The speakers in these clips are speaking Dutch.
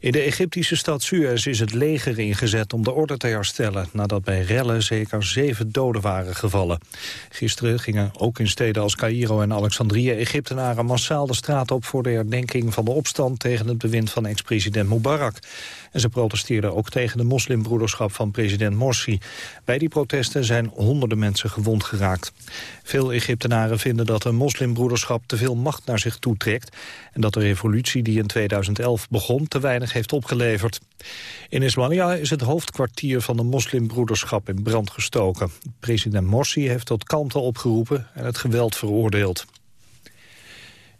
In de Egyptische stad Suez is het leger ingezet om de orde te herstellen... nadat bij rellen zeker zeven doden waren gevallen. Gisteren gingen ook in steden als Cairo en Alexandrië... Egyptenaren massaal de straat op voor de herdenking van de opstand... tegen het bewind van ex-president Mubarak. En ze protesteerden ook tegen de moslimbroederschap van president Morsi. Bij die protesten zijn honderden mensen gewond geraakt. Veel Egyptenaren vinden dat de moslimbroederschap te veel macht naar zich toetrekt... en dat de revolutie die in 2011 begon te weinig heeft opgeleverd. In Ismailia is het hoofdkwartier van de moslimbroederschap in brand gestoken. President Morsi heeft tot kalmte opgeroepen en het geweld veroordeeld.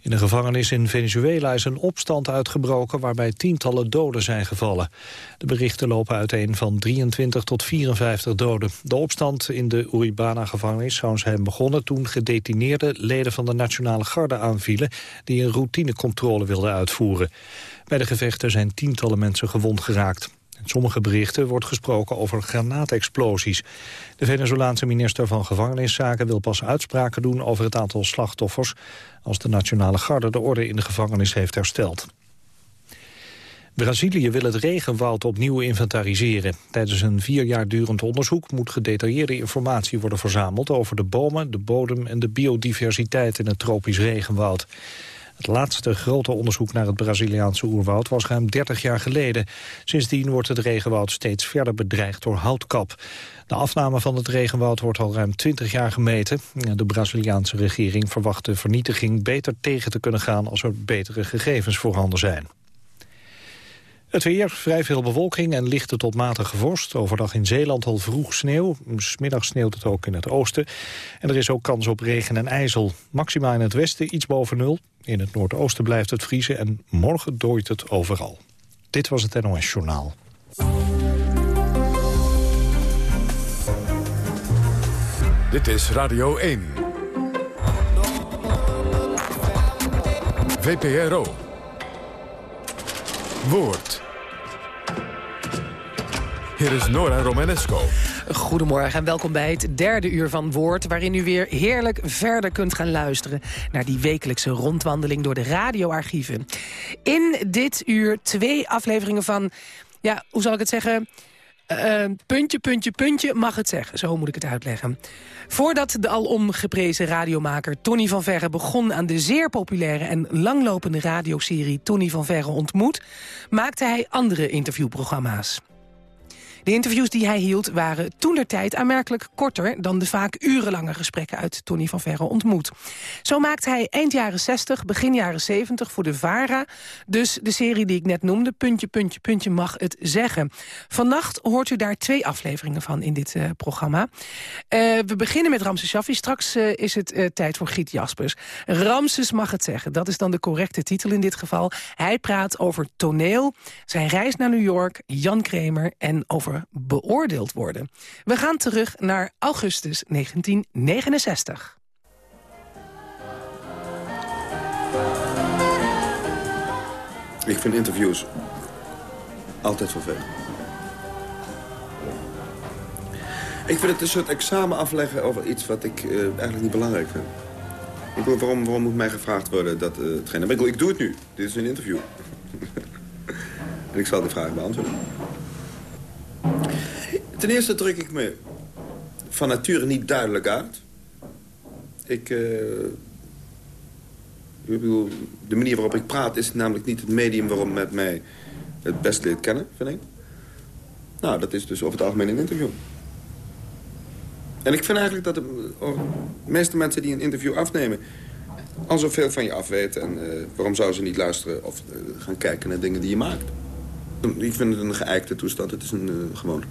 In de gevangenis in Venezuela is een opstand uitgebroken waarbij tientallen doden zijn gevallen. De berichten lopen uiteen van 23 tot 54 doden. De opstand in de Uribana-gevangenis zou zijn begonnen toen gedetineerde leden van de Nationale Garde aanvielen die een routinecontrole wilden uitvoeren. Bij de gevechten zijn tientallen mensen gewond geraakt. In sommige berichten wordt gesproken over granaatexplosies. De Venezolaanse minister van Gevangeniszaken wil pas uitspraken doen over het aantal slachtoffers als de Nationale Garde de orde in de gevangenis heeft hersteld. Brazilië wil het regenwoud opnieuw inventariseren. Tijdens een vier jaar durend onderzoek moet gedetailleerde informatie worden verzameld over de bomen, de bodem en de biodiversiteit in het tropisch regenwoud. Het laatste grote onderzoek naar het Braziliaanse oerwoud was ruim 30 jaar geleden. Sindsdien wordt het regenwoud steeds verder bedreigd door houtkap. De afname van het regenwoud wordt al ruim 20 jaar gemeten. De Braziliaanse regering verwacht de vernietiging beter tegen te kunnen gaan als er betere gegevens voorhanden zijn. Het weer, vrij veel bewolking en lichte tot matige vorst. Overdag in Zeeland al vroeg sneeuw. Smiddag sneeuwt het ook in het oosten. En er is ook kans op regen en ijzel. Maxima in het westen iets boven nul. In het noordoosten blijft het vriezen en morgen dooit het overal. Dit was het NOS Journaal. Dit is Radio 1. VPRO. Woord. Hier is Nora Romanesco. Goedemorgen en welkom bij het derde uur van Woord... waarin u weer heerlijk verder kunt gaan luisteren... naar die wekelijkse rondwandeling door de radioarchieven. In dit uur twee afleveringen van... ja, hoe zal ik het zeggen... Uh, puntje, puntje, puntje mag het zeggen. Zo moet ik het uitleggen. Voordat de alom geprezen radiomaker Tony van Verre begon aan de zeer populaire en langlopende radioserie Tony van Verre ontmoet, maakte hij andere interviewprogramma's. De interviews die hij hield waren toen der tijd aanmerkelijk korter... dan de vaak urenlange gesprekken uit Tony van Verre ontmoet. Zo maakte hij eind jaren 60, begin jaren 70 voor de VARA... dus de serie die ik net noemde, Puntje, Puntje, Puntje mag het zeggen. Vannacht hoort u daar twee afleveringen van in dit uh, programma. Uh, we beginnen met Ramses Shaffi. Straks uh, is het tijd voor Giet Jaspers. Ramses mag het zeggen, dat is dan de correcte titel in dit geval. Hij praat over toneel, zijn reis naar New York, Jan Kramer... en over beoordeeld worden. We gaan terug naar augustus 1969. Ik vind interviews altijd vervelend. Ik vind het een soort examen afleggen over iets wat ik uh, eigenlijk niet belangrijk vind. Ik bedoel, waarom, waarom moet mij gevraagd worden dat uh. Ik, bedoel, ik doe het nu. Dit is een interview. en ik zal die vraag beantwoorden. Ten eerste druk ik me van nature niet duidelijk uit. Ik, bedoel, de manier waarop ik praat is namelijk niet het medium waarop met mij het best leert kennen, vind ik. Nou, dat is dus over het algemeen een interview. En ik vind eigenlijk dat de, oh, meeste mensen die een interview afnemen... al zoveel van je afweten. En uh, waarom zouden ze niet luisteren of uh, gaan kijken naar dingen die je maakt? Ik vind het een geëikte toestand. Het is een gewoonte.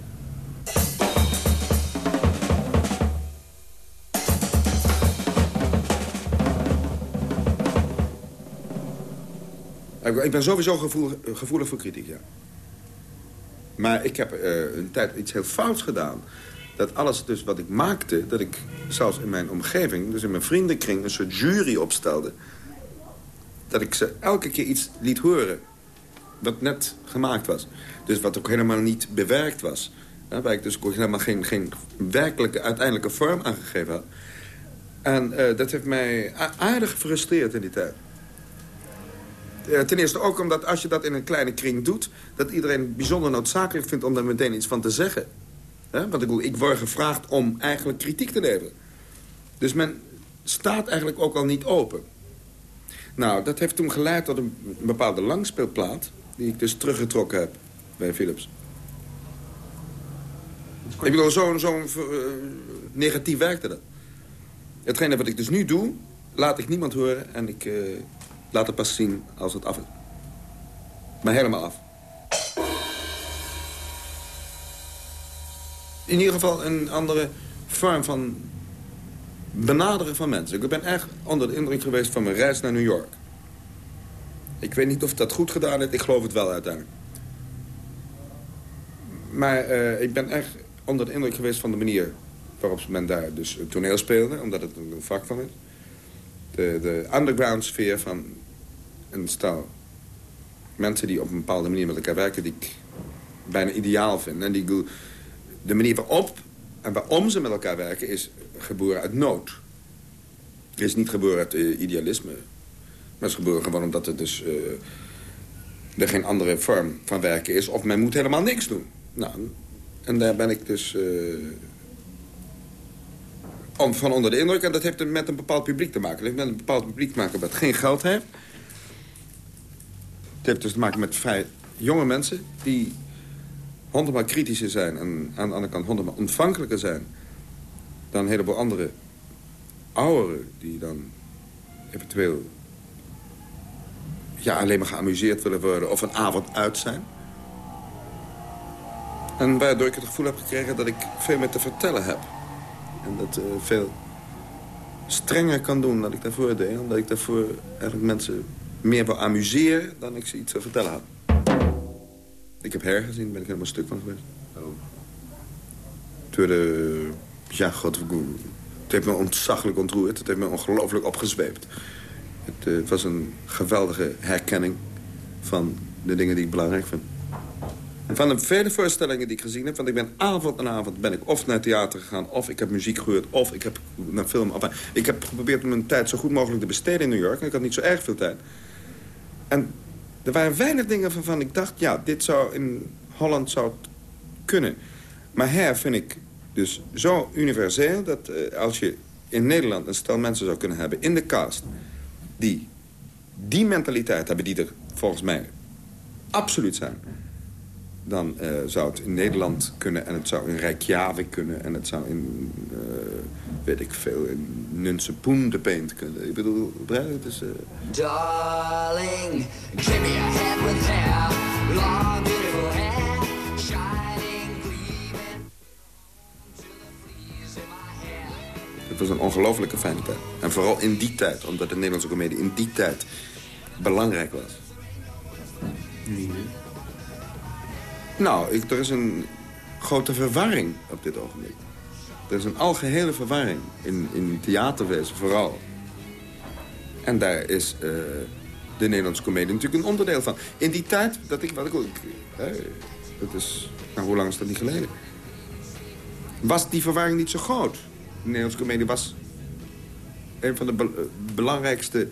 Ik ben sowieso gevoelig, gevoelig voor kritiek, ja. Maar ik heb uh, een tijd iets heel fouts gedaan. Dat alles dus wat ik maakte, dat ik zelfs in mijn omgeving... dus in mijn vriendenkring een soort jury opstelde. Dat ik ze elke keer iets liet horen wat net gemaakt was. Dus wat ook helemaal niet bewerkt was. Waar ik dus helemaal geen, geen werkelijke uiteindelijke vorm aangegeven had. En uh, dat heeft mij aardig gefrustreerd in die tijd. Eh, ten eerste ook omdat als je dat in een kleine kring doet... dat iedereen bijzonder noodzakelijk vindt om daar meteen iets van te zeggen. Want ik, ik word gevraagd om eigenlijk kritiek te leveren. Dus men staat eigenlijk ook al niet open. Nou, dat heeft toen geleid tot een bepaalde langspeelplaat... die ik dus teruggetrokken heb bij Philips. Ik bedoel, zo'n zo uh, negatief werkte dat. Hetgene wat ik dus nu doe, laat ik niemand horen... en ik uh, laat het pas zien als het af is. Maar helemaal af. In ieder geval een andere vorm van benaderen van mensen. Ik ben echt onder de indruk geweest van mijn reis naar New York. Ik weet niet of dat goed gedaan heeft. Ik geloof het wel uiteindelijk. Maar uh, ik ben echt onder de indruk geweest van de manier waarop men daar dus toneel speelde. Omdat het een vak van is. De, de underground sfeer van een stel mensen die op een bepaalde manier met elkaar werken... die ik bijna ideaal vind. En die, de manier waarop en waarom ze met elkaar werken is geboren uit nood. Het is niet geboren uit uh, idealisme. Maar het is geboren gewoon omdat er dus... Uh, er geen andere vorm van werken is. Of men moet helemaal niks doen. Nou, en daar ben ik dus... Uh, van onder de indruk. En dat heeft met een bepaald publiek te maken. Het heeft met een bepaald publiek te maken dat geen geld heeft. Het heeft dus te maken met vrij jonge mensen... die honderdmaal kritischer zijn... en aan de andere kant honderdmaal ontvankelijker zijn... dan een heleboel andere ouderen... die dan eventueel ja, alleen maar geamuseerd willen worden... of een avond uit zijn. En waardoor ik het gevoel heb gekregen dat ik veel meer te vertellen heb. En dat uh, veel strenger kan doen dan ik daarvoor deed. Omdat ik daarvoor eigenlijk mensen meer wil amuseren dan ik ze iets te vertellen had. Ik heb hergezien, daar ben ik helemaal stuk van geweest. Oh. Door de... Ja, god, het heeft me ontzaglijk ontroerd. Het heeft me ongelooflijk opgezweept. Het, uh, het was een geweldige herkenning van de dingen die ik belangrijk vind. Van de vele voorstellingen die ik gezien heb... want ik ben avond en avond ben ik of naar theater gegaan... of ik heb muziek gehoord, of ik heb naar film... Of, ik heb geprobeerd mijn tijd zo goed mogelijk te besteden in New York. En ik had niet zo erg veel tijd. En er waren weinig dingen waarvan ik dacht... ja, dit zou in Holland zou kunnen. Maar her vind ik dus zo universeel... dat uh, als je in Nederland een stel mensen zou kunnen hebben in de cast... die die mentaliteit hebben die er volgens mij absoluut zijn dan uh, zou het in Nederland kunnen en het zou in Reykjavik kunnen... en het zou in, uh, weet ik veel, in Nunsepoen de Paint kunnen. Ik bedoel, het is... Uh... Darling, give me a hand with hair, long beautiful hair, shining, gleaming, to the fleas in my hair. Het was een ongelofelijke fijne tijd. En vooral in die tijd, omdat de Nederlandse comedie in die tijd belangrijk was. Nee. Nou, er is een grote verwarring op dit ogenblik. Er is een algehele verwarring in, in theaterwezen vooral. En daar is uh, de Nederlandse comedie natuurlijk een onderdeel van. In die tijd, dat ik, wat ik, hè, dat is, nou, hoe lang is dat niet geleden? Was die verwarring niet zo groot? De Nederlandse comedie was een van de be belangrijkste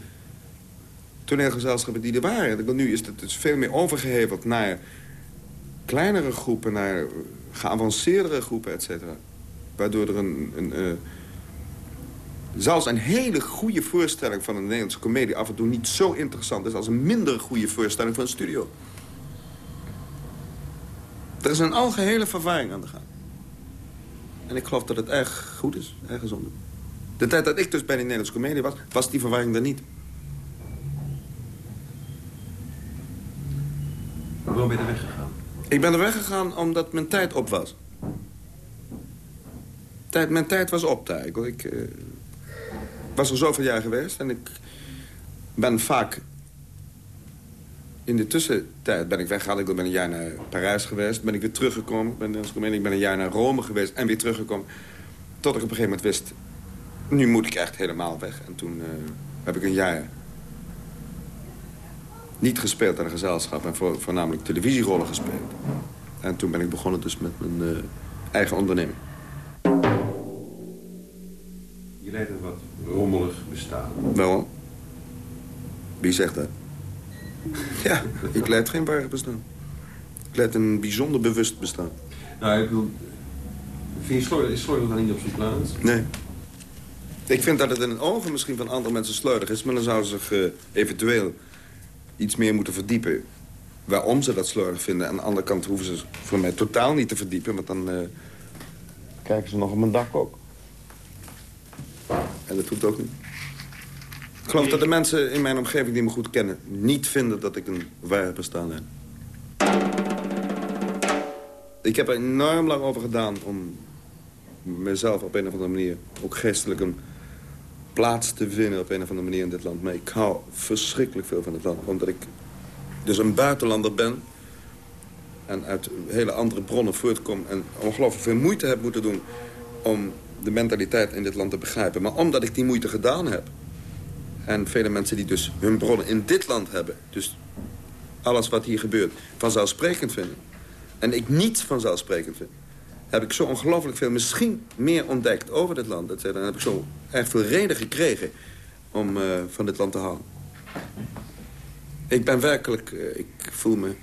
toneelgezelschappen die er waren. Nu is het dus veel meer overgeheveld naar kleinere groepen naar geavanceerdere groepen, et cetera. Waardoor er een... een uh, zelfs een hele goede voorstelling van een Nederlandse komedie... af en toe niet zo interessant is als een minder goede voorstelling van een studio. Er is een algehele vervaring aan de gang. En ik geloof dat het erg goed is, erg gezond. De tijd dat ik dus bij de Nederlandse komedie was, was die verwarring er niet. Waarom ben je weggegaan? Ik ben er weggegaan omdat mijn tijd op was. Tijd, mijn tijd was op daar. Ik, uh, was er zoveel jaar geweest en ik ben vaak... In de tussentijd ben ik weggegaan. Ik ben een jaar naar Parijs geweest. Ben ik weer teruggekomen. Ik ben, ik ben een jaar naar Rome geweest en weer teruggekomen. Tot ik op een gegeven moment wist... Nu moet ik echt helemaal weg. En toen uh, heb ik een jaar niet gespeeld aan een gezelschap... en voor, voornamelijk televisierollen gespeeld. En toen ben ik begonnen dus met mijn uh, eigen onderneming. Je leidt een wat rommelig bestaan. Waarom? Wie zegt dat? Ja, ik leid geen waar bestaan. Ik leid een bijzonder bewust bestaan. Nou, ik bedoel... Vind je slordig, is slordig dan niet op zijn plaats? Nee. Ik vind dat het in de ogen misschien van andere mensen slordig is... maar dan zouden ze zich eh, eventueel iets meer moeten verdiepen... waarom ze dat slordig vinden. Aan de andere kant hoeven ze voor mij totaal niet te verdiepen... want dan eh, kijken ze nog op mijn dak ook. En dat hoeft ook niet. Ik geloof dat de mensen in mijn omgeving die me goed kennen... niet vinden dat ik een waar bestaan. Ik heb er enorm lang over gedaan om mezelf op een of andere manier... ook geestelijk plaats te vinden op een of andere manier in dit land. Maar ik hou verschrikkelijk veel van het land. Omdat ik dus een buitenlander ben... en uit hele andere bronnen voortkom... en ongelooflijk veel moeite heb moeten doen... om de mentaliteit in dit land te begrijpen. Maar omdat ik die moeite gedaan heb... en vele mensen die dus hun bronnen in dit land hebben... dus alles wat hier gebeurt vanzelfsprekend vinden... en ik niet vanzelfsprekend vind... heb ik zo ongelooflijk veel, misschien meer ontdekt over dit land. Cetera. En heb ik zo erg veel reden gekregen om uh, van dit land te houden. Ik ben werkelijk, uh, ik voel me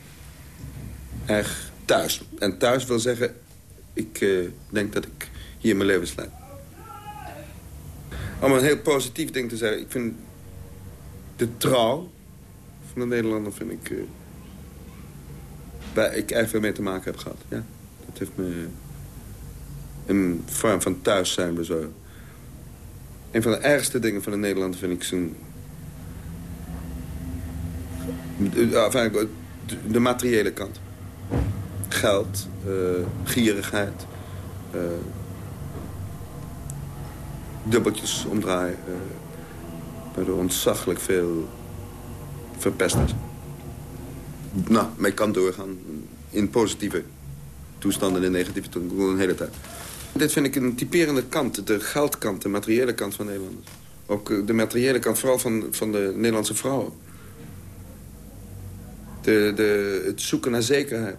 erg thuis. En thuis wil zeggen, ik denk dat ik hier mijn leven sluit. Om een heel positief ding te zeggen, ik vind de trouw van de Nederlander vind ik... Waar ik erg veel mee te maken heb gehad. Ja, dat heeft me een vorm van thuis zijn bezorgd. Een van de ergste dingen van de Nederlander vind ik zijn... De, de materiële kant. Geld, uh, gierigheid, uh, dubbeltjes omdraaien. Uh, waardoor ontzaglijk veel verpest. Nou, ik kan doorgaan in positieve toestanden en negatieve toestanden een hele tijd. Dit vind ik een typerende kant, de geldkant, de materiële kant van Nederlanders. Ook de materiële kant, vooral van, van de Nederlandse vrouwen. De, de, het zoeken naar zekerheid.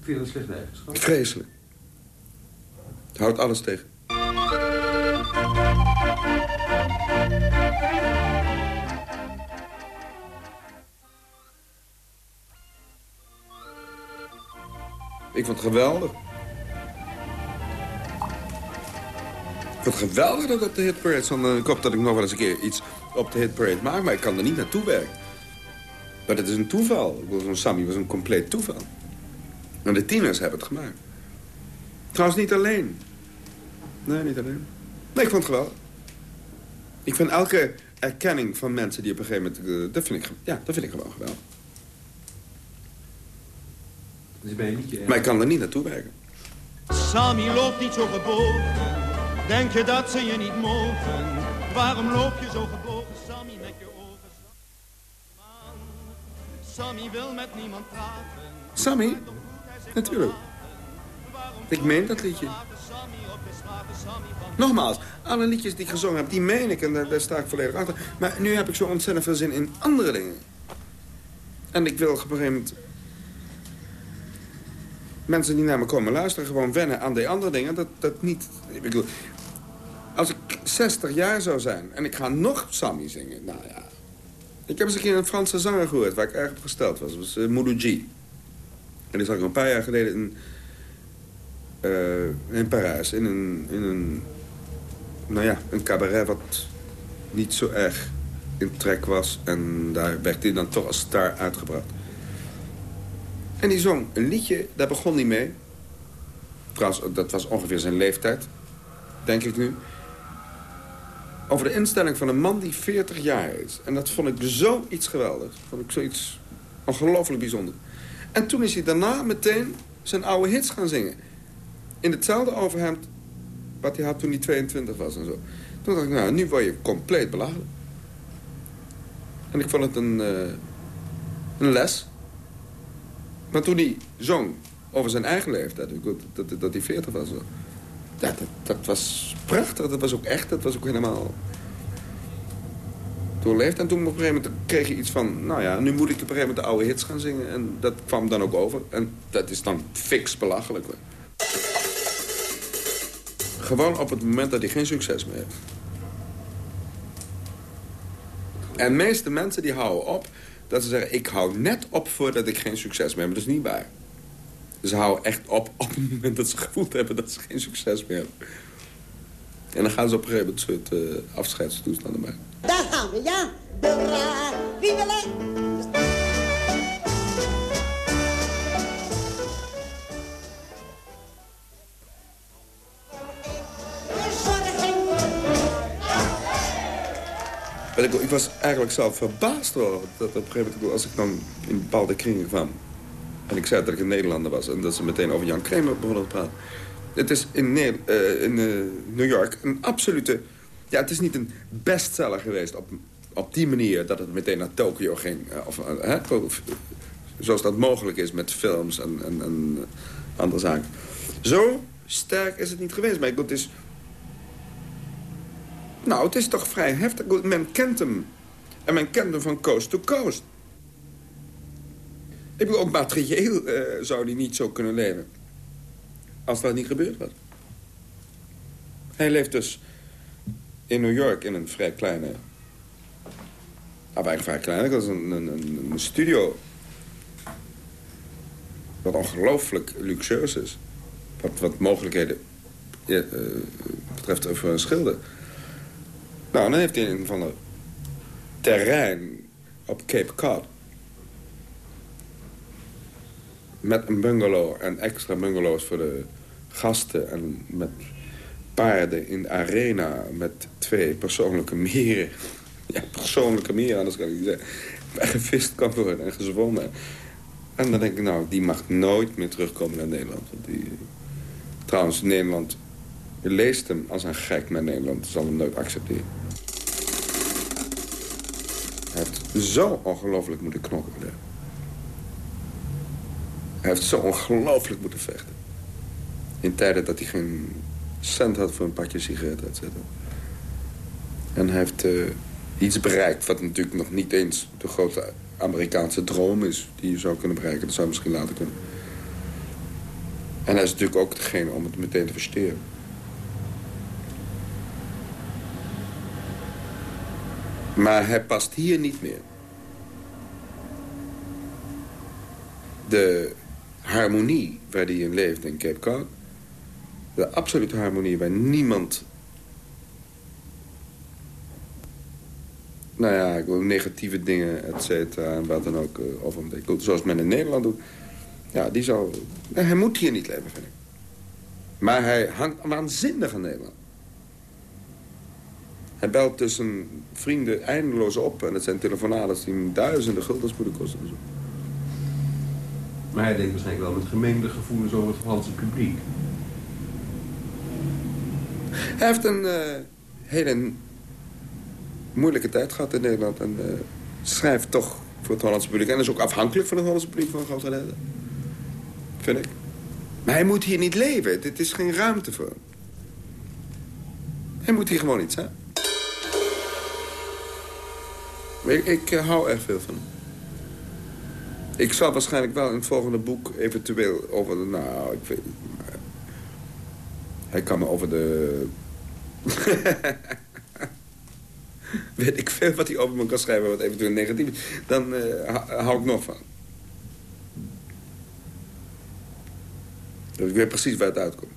Vind je dat een slechte eigenschap? Vreselijk. Het houdt alles tegen. Ik vond het geweldig. Ik vond het geweldig dat op de hitparade stond. Ik hoop dat ik nog wel eens een keer iets op de hitparade maak, maar ik kan er niet naartoe werken. Maar dat is een toeval. Zo'n Sammy was een compleet toeval. En de tieners hebben het gemaakt. Trouwens niet alleen. Nee, niet alleen. Nee, ik vond het geweldig. Ik vind elke erkenning van mensen die op een gegeven moment... Uh, dat, vind ik, ja, dat vind ik gewoon geweldig. Dus ben je niet je maar ik kan er niet naartoe werken. Sammy loopt niet zo gebogen. Denk je dat ze je niet mogen? Waarom loop je zo gebogen, Sammy, met je ogen? Man, Sammy wil met niemand praten. Sammy? Natuurlijk. Ik meen dat liedje. Nogmaals, alle liedjes die ik gezongen heb, die meen ik en daar, daar, sta ik volledig achter. Maar nu heb ik zo ontzettend veel zin in andere dingen. En ik wil op een gegeven moment... Mensen die naar me komen luisteren, gewoon wennen aan die andere dingen. Dat, dat niet... Ik bedoel, als ik 60 jaar zou zijn en ik ga nog Sammy zingen, nou ja... Ik heb eens een keer een Franse zanger gehoord waar ik erg op gesteld was. Dat was uh. En die zag ik een paar jaar geleden in, uh, in Parijs. In een, in een, nou ja, een cabaret wat niet zo erg in trek was. En daar werd hij dan toch als star uitgebracht. En die zong een liedje, daar begon hij mee. Trouwens, dat was ongeveer zijn leeftijd, denk ik nu. Over de instelling van een man die 40 jaar is. En dat vond ik zoiets geweldigs. Vond ik zoiets ongelooflijk bijzonder. En toen is hij daarna meteen zijn oude hits gaan zingen. In hetzelfde overhemd wat hij had toen hij 22 was en zo. Toen dacht ik, nou, nu word je compleet belachelijk. En ik vond het een, uh, een les. Maar toen hij zong over zijn eigen leeftijd, dat, dat, dat hij 40 was, zo. Ja, dat, dat was prachtig. Dat was ook echt. Dat was ook helemaal doorleefd. En toen op een gegeven moment kreeg je iets van... nou ja, nu moet ik op een gegeven moment de oude hits gaan zingen. En dat kwam dan ook over. En dat is dan fix belachelijk. Gewoon op het moment dat hij geen succes meer heeft. En de meeste mensen die houden op dat ze zeggen... ik hou net op voordat ik geen succes meer heb. Dat is niet waar. Ze houden echt op op het moment dat ze gevoeld hebben dat ze geen succes meer hebben. En dan gaan ze op een gegeven moment een soort uh, afscheidstoestanden maken. Daar gaan we, ja. Dora, vive ik, ik, was eigenlijk zelf verbaasd hoor. Dat op een gegeven moment, als ik dan in bepaalde kringen kwam... en ik zei dat ik een Nederlander was... en dat ze meteen over Jan Kramer begonnen te praten. Het is in, uh, in uh, New York een absolute... Ja, het is niet een bestseller geweest op, op die manier... dat het meteen naar Tokio ging. Uh, of, hè, zoals dat mogelijk is met films en, en, en andere zaken. Zo sterk is het niet geweest. Maar ik bedoel, het is nou, het is toch vrij heftig. Men kent hem. En men kent hem van coast to coast. Ik bedoel, ook materieel uh, zou hij niet zo kunnen leven. Als dat niet gebeurd was. Hij leeft dus in New York in een vrij kleine... Ah, eigenlijk vrij klein. Dat is een, studio. Wat ongelooflijk luxueus is. Wat, wat mogelijkheden uh, betreft voor een schilder. Nou, dan heeft hij een van de terrein op Cape Cod. Met een bungalow en extra bungalows voor de gasten. En met paarden in de arena met twee persoonlijke meren. Ja, persoonlijke meren, anders kan ik niet zeggen. Waar gevist kan worden en gezwommen. En dan denk ik, nou, die mag nooit meer terugkomen naar Nederland. Want die... Trouwens, Nederland leest hem als een gek met Nederland. zal hem nooit accepteren. Hij heeft zo ongelooflijk moeten knokken. Hij heeft zo ongelooflijk moeten vechten. In tijden dat hij geen cent had voor een pakje sigaretten, et cetera. En hij heeft uh, iets bereikt wat natuurlijk nog niet eens de grote Amerikaanse droom is... die je zou kunnen bereiken. Dat zou misschien later kunnen. En hij is natuurlijk ook degene om het meteen te versteren. Maar hij past hier niet meer. De harmonie waar hij in leeft in Cape Cod... de absolute harmonie waar niemand... nou ja, negatieve dingen, et cetera, en wat dan ook uh, over hem Zoals men in Nederland doet. Ja, die zou... hij moet hier niet leven, vind ik. Maar hij hangt waanzinnig aan Nederland. Hij belt tussen vrienden eindeloos op. En het zijn telefonades die duizenden guldens moeten kosten. Maar hij denkt waarschijnlijk wel met gemengde gevoelens over het Franse publiek. Hij heeft een uh, hele moeilijke tijd gehad in Nederland. En uh, schrijft toch voor het Hollandse publiek. En is ook afhankelijk van het Hollandse publiek van grote reden. Vind ik. Maar hij moet hier niet leven. Dit is geen ruimte voor hem. Hij moet hier gewoon iets zijn. Ik, ik uh, hou erg veel van hem. Ik zal waarschijnlijk wel in het volgende boek eventueel over de... Nou, ik weet niet. Hij kan me over de... weet ik veel wat hij over me kan schrijven wat eventueel negatief is. Dan uh, hou ik nog van. Ik weet precies waar het uitkomt.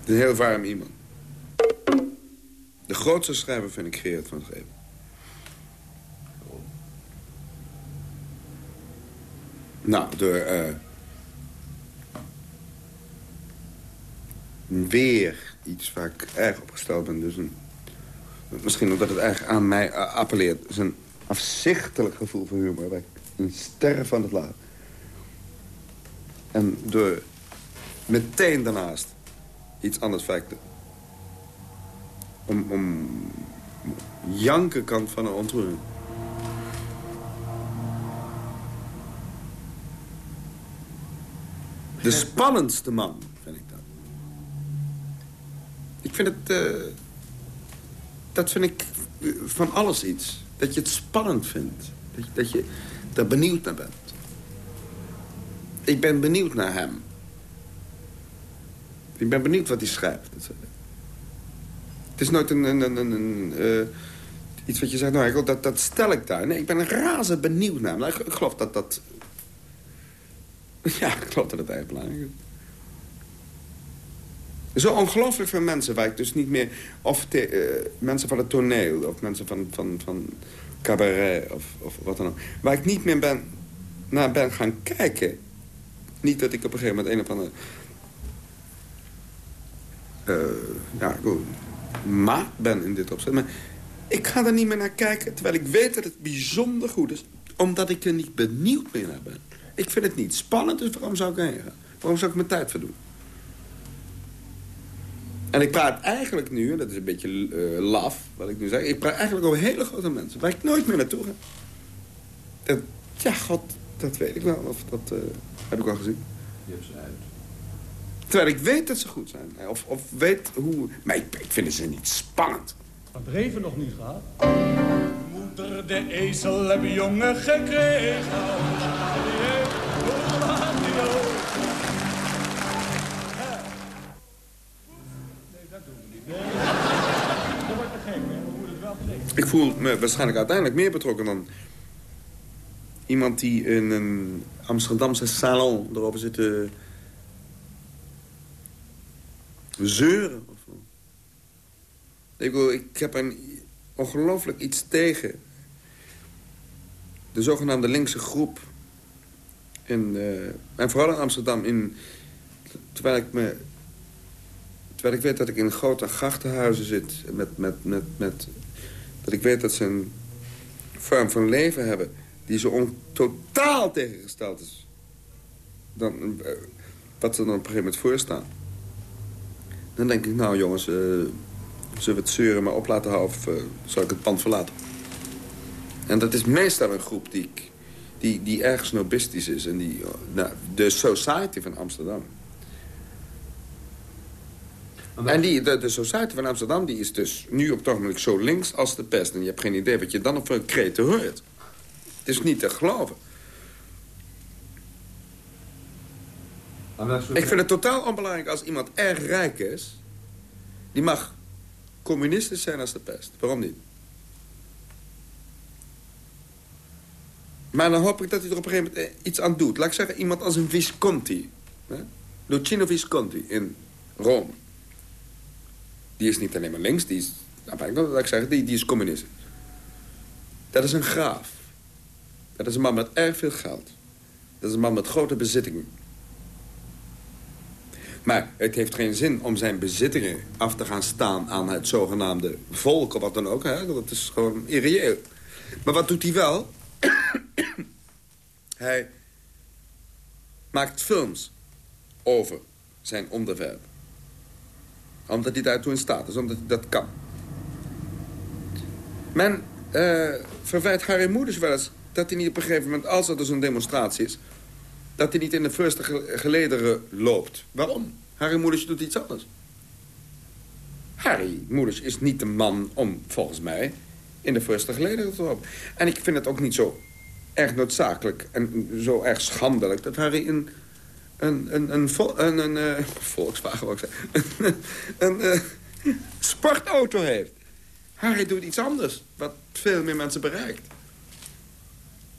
Het is een heel warm iemand. De grootste schrijver vind ik Gerard van Geven. Nou, door uh, weer iets waar ik erg opgesteld ben. Dus een, misschien omdat het eigenlijk aan mij uh, appelleert. Het is een afzichtelijk gevoel voor humor. Waar ik een ster van het laat. En door meteen daarnaast iets anders feiten. Om, om janken van een ontroering. De spannendste man, vind ik dat. Ik vind het... Uh, dat vind ik eh, van alles iets. Dat je het spannend vindt. Dat je, dat je daar benieuwd naar bent. Ik ben benieuwd naar hem. Ik ben benieuwd wat hij schrijft. Het is nooit een... een, een, uh, iets wat je zegt, nou, dat, dat stel ik daar. Nee, ik ben razend benieuwd naar. Nou, ik, ik geloof dat dat... Ja, ik geloof dat het eigenlijk belangrijk is. Zo ongelooflijk veel mensen waar ik dus niet meer... Of eh, mensen van het toneel, of mensen van, van, van cabaret, of, of wat dan ook. Waar ik niet meer ben, naar ben gaan kijken. Niet dat ik op een gegeven moment een of andere... Uh, ja, maat ben in dit opzet. Maar ik ga er niet meer naar kijken, terwijl ik weet dat het bijzonder goed is. Omdat ik er niet benieuwd meer naar ben. Ik vind het niet spannend, dus waarom zou ik heen gaan? Waarom zou ik mijn tijd verdoen? En ik praat eigenlijk nu, en dat is een beetje uh, laf, wat ik nu zeg... ik praat eigenlijk over hele grote mensen, waar ik nooit meer naartoe ga. Dat, ja, god, dat weet ik wel. Of dat uh, heb ik al gezien. Je hebt ze uit. Terwijl ik weet dat ze goed zijn. Of, of weet hoe... Maar ik, ik vind ze niet spannend. Had Reven nog niet gehad? Moeder de ezel heb jongen gekregen. Voel me waarschijnlijk uiteindelijk meer betrokken dan iemand die in een Amsterdamse salon erover zit te zeuren. Ik, wil, ik heb een ongelooflijk iets tegen de zogenaamde linkse groep. In, uh, en vooral in Amsterdam. In, terwijl, ik me, terwijl ik weet dat ik in grote grachtenhuizen zit. Met, met, met, met, dat ik weet dat ze een vorm van leven hebben... die zo totaal tegengesteld is. Dan, uh, wat ze dan op een gegeven moment voorstaan. Dan denk ik, nou jongens... Uh, Zullen we het zeuren maar op laten houden of uh, zal ik het pand verlaten? En dat is meestal een groep die, die, die erg snobistisch is. En die, nou, de Society van Amsterdam. En die, de, de Society van Amsterdam die is dus nu op het ogenblik zo links als de pest. En je hebt geen idee wat je dan op een kreten hoort. Het is niet te geloven. Ik vind het totaal onbelangrijk als iemand erg rijk is. Die mag communistisch zijn als de pest. Waarom niet? Maar dan hoop ik dat hij er op een gegeven moment iets aan doet. Laat ik zeggen, iemand als een Visconti. Hè? Lucino Visconti in Rome. Die is niet alleen maar links, die is, nou, laat ik zeggen, die, is communistisch. Dat is een graaf. Dat is een man met erg veel geld. Dat is een man met grote bezittingen. Maar het heeft geen zin om zijn bezittingen af te gaan staan aan het zogenaamde volk of wat dan ook. Hè? Dat is gewoon irreëel. Maar wat doet hij wel? hij maakt films over zijn onderwerp. Omdat hij daartoe in staat is, omdat hij dat kan. Men uh, verwijt Harry Moeders wel eens dat hij niet op een gegeven moment... als er dus een demonstratie is dat hij niet in de voorste gelederen loopt. Waarom? Harry Moeders doet iets anders. Harry Moeders is niet de man om, volgens mij, in de voorste gelederen te lopen. En ik vind het ook niet zo erg noodzakelijk en zo erg schandelijk... dat Harry een, een, een, een, een, een uh, Volkswagen, een uh, sportauto heeft. Harry doet iets anders, wat veel meer mensen bereikt.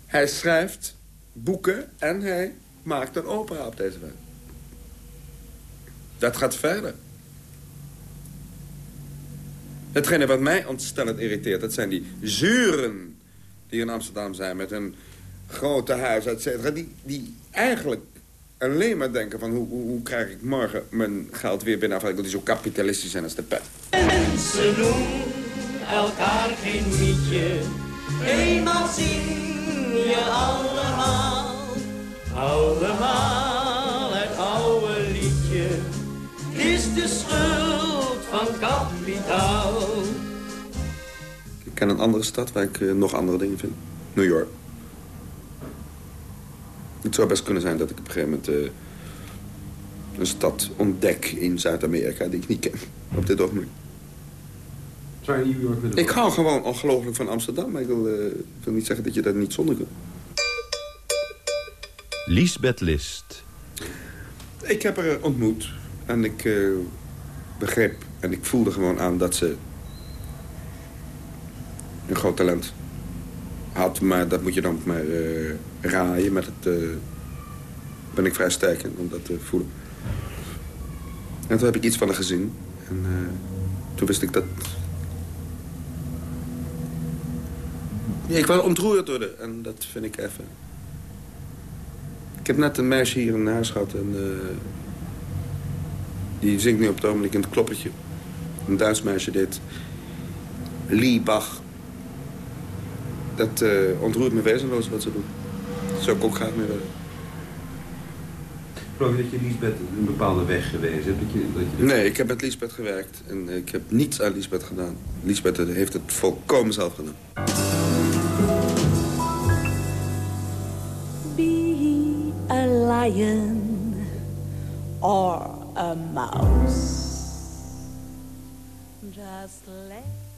Hij schrijft boeken en hij maakt een opera op deze weg. Dat gaat verder. Hetgene wat mij ontstellend irriteert, dat zijn die zuren die in Amsterdam zijn... met een grote huis, et cetera, die, die eigenlijk alleen maar denken van... Hoe, hoe, hoe, krijg ik morgen mijn geld weer binnen... afhankelijk die zo kapitalistisch zijn als de pet. Mensen doen elkaar geen mietje. Eenmaal zien je allemaal, allemaal het oude liedje. Is de schuld van kapitaal. Ik ken een andere stad waar ik uh, nog andere dingen vind. New York. Het zou best kunnen zijn dat ik op een gegeven moment... Uh, een stad ontdek in Zuid-Amerika die ik niet ken. Op dit ogenblik. Zou je New York willen Ik hou gewoon ongelooflijk van Amsterdam. Maar ik wil, uh, ik wil niet zeggen dat je dat niet zonder kunt. Lisbeth List. Ik heb haar ontmoet. En ik uh, begreep en ik voelde gewoon aan dat ze... een groot talent had. Maar dat moet je dan maar uh, raaien. Met het, uh, ben ik vrij sterk in om dat te voelen. En toen heb ik iets van haar gezien. En uh, toen wist ik dat... Ja, ik was ontroerd door de, En dat vind ik even... Ik heb net een meisje hier in huis gehad. En, die zingt nu op het ogenblik in het kloppertje. Een Duits meisje deed Lee Bach. Dat ontroert me wezenloos wat ze doen. Zou ik ook graag mee willen. Geloof je dat je Lisbeth een bepaalde weg geweest hebt? Dat je, dat je... Nee, ik heb met Lisbeth gewerkt. En ik heb niets aan Lisbeth gedaan. Lisbeth heeft het volkomen zelf gedaan. Be a lion or a mouse. Just let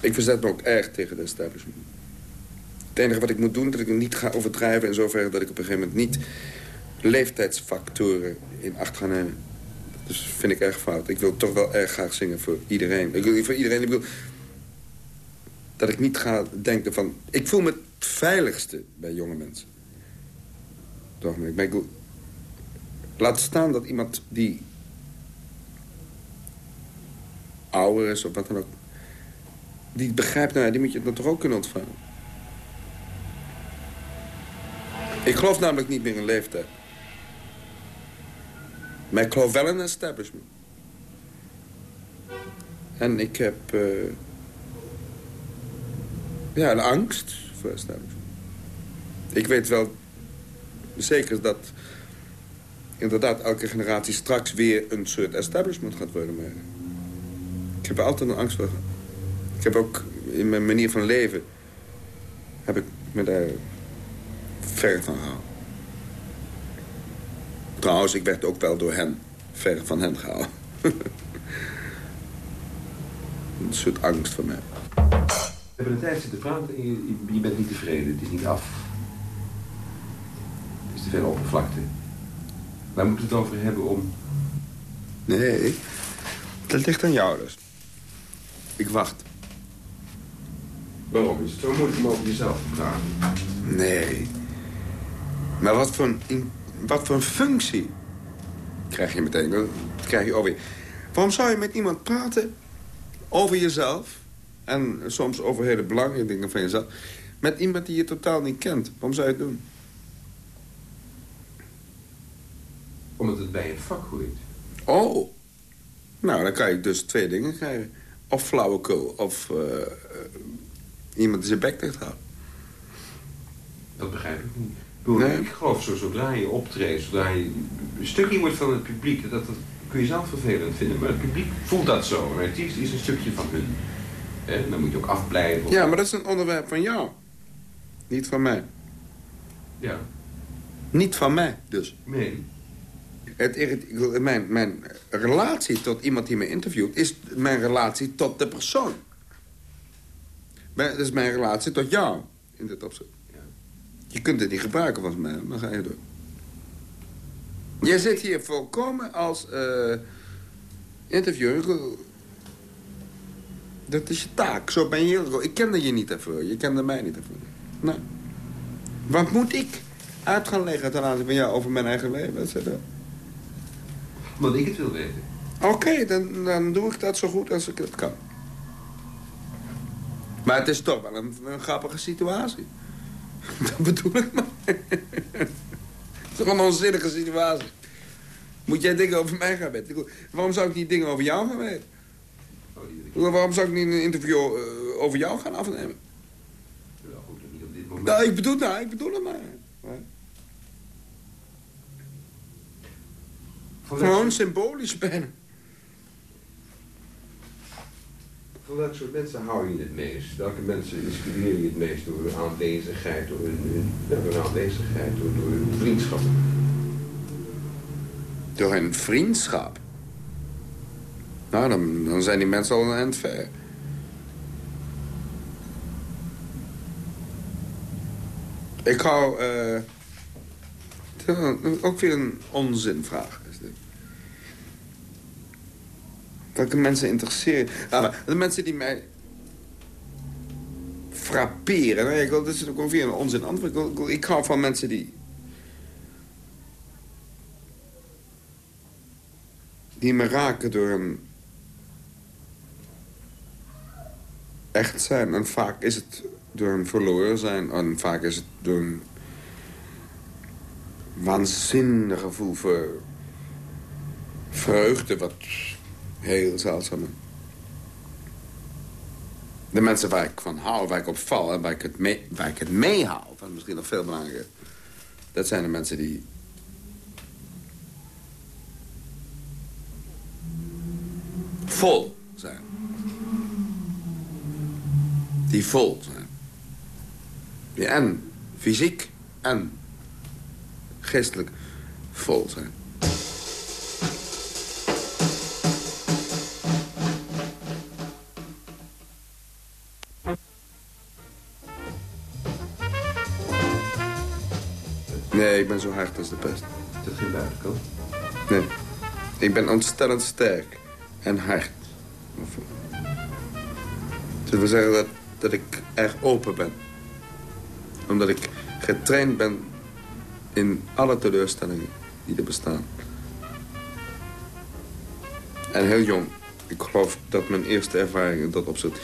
Ik verzet me ook erg tegen de establishment. Het enige wat ik moet doen, dat ik niet ga overdrijven... in zoverre dat ik op een gegeven moment niet leeftijdsfactoren in acht ga nemen. Dat vind ik erg fout. Ik wil toch wel erg graag zingen voor iedereen. Ik wil voor iedereen, ik wil dat ik niet ga denken van... Ik voel me het veiligste bij jonge mensen. Toch, maar ik, wil... Laat staan dat iemand die ouder is of wat dan ook die begrijpt, nou, die moet je dan toch ook kunnen ontvangen. Ik geloof namelijk niet meer in leeftijd. Maar ik geloof wel in establishment. En ik heb... Uh, ja, een angst voor establishment. Ik weet wel zeker dat inderdaad elke generatie straks weer een soort establishment gaat worden. Ik heb er altijd een angst voor gehad. Ik heb ook in mijn manier van leven... heb ik me daar ver van gehouden. Trouwens, ik werd ook wel door hen ver van hen gehouden. een soort angst voor mij. We hebben een tijd zitten praten en je, je bent niet tevreden. Het is niet af. Het is te veel oppervlakte. Waar moeten we het over hebben om... Nee, dat ligt aan jou dus. Ik wacht. Waarom is het zo moeilijk om over jezelf te praten? Nee. Maar wat voor een, wat voor een functie krijg je meteen? Dat krijg je over Waarom zou je met iemand praten over jezelf... en soms over hele belangrijke dingen van jezelf... met iemand die je totaal niet kent? Waarom zou je het doen? Omdat het bij een vak hoort. Oh. Nou, dan kan je dus twee dingen krijgen. Of flauwekul, of... Uh, iemand zijn bek dicht houdt. Dat begrijp ik niet. Nee. Ik geloof zo, zodra je optreedt, zodra je een stukje wordt van het publiek, dat, dat kun je zelf vervelend vinden. Maar het publiek voelt dat zo. Een artiest is een stukje van hun. En dan moet je ook afblijven. Ja, maar dat is een onderwerp van jou. Niet van mij. Ja. Niet van mij, dus. Nee. Het, mijn, mijn relatie tot iemand die me interviewt... is mijn relatie tot de persoon. Dat is mijn relatie tot jou, in dit opzicht. Ja. Je kunt het niet gebruiken van mij, maar ga je door. Jij zit hier volkomen als uh, interviewer. Dat is je taak. Zo ben je heel... Ik kende je niet ervoor. Je kende mij niet ervoor. Nou. Wat moet ik uit gaan leggen ten aanzien van jou over mijn eigen leven? Omdat ik het wil weten. Oké, dan, dan doe ik dat zo goed als ik het kan. Maar het is toch wel een, een grappige situatie. Dat bedoel ik maar. het is toch een onzinnige situatie. Moet jij dingen over mij gaan weten? Waarom zou ik niet dingen over jou gaan weten? Waarom zou ik niet een interview uh, over jou gaan afnemen? Ja, goed, niet op dit moment. Nou, ik bedoel, nou, ik bedoel het maar. Gewoon symbolisch bijna. Van welke soort mensen hou je het meest? Welke mensen inspireer je het meest door hun aanwezigheid, door hun, door aanwezigheid, door, door hun vriendschap? Door hun vriendschap? Nou, dan, zijn die mensen al een eind ver. Ik hou... Uh, ook weer een onzinvraag. Is dit. Welke mensen interesseren... Ah, de mensen die mij frapperen. Nou, ik wil, dit is ook ongeveer een onzin antwoord. Ik, wil, ik hou van mensen die... Die me raken door een... Echt zijn. En vaak is het door een verloren zijn. En vaak is het door een... Waanzinnig gevoel voor... Vreugde, wat heel zeldzaam de mensen waar ik van hou, waar ik op val en waar ik het, mee, waar ik het meehaal... misschien nog veel belangrijker... dat zijn de mensen die... vol zijn. Die vol zijn. Die en fysiek en geestelijk vol zijn. Ben zo hard als de pest. Is dat geen buitenkant? Nee. Ik ben ontstellend sterk en hard. Dat wil zeggen dat, dat ik erg open ben. Omdat ik getraind ben in alle teleurstellingen die er bestaan. En heel jong. Ik geloof dat mijn eerste ervaring in dat opzicht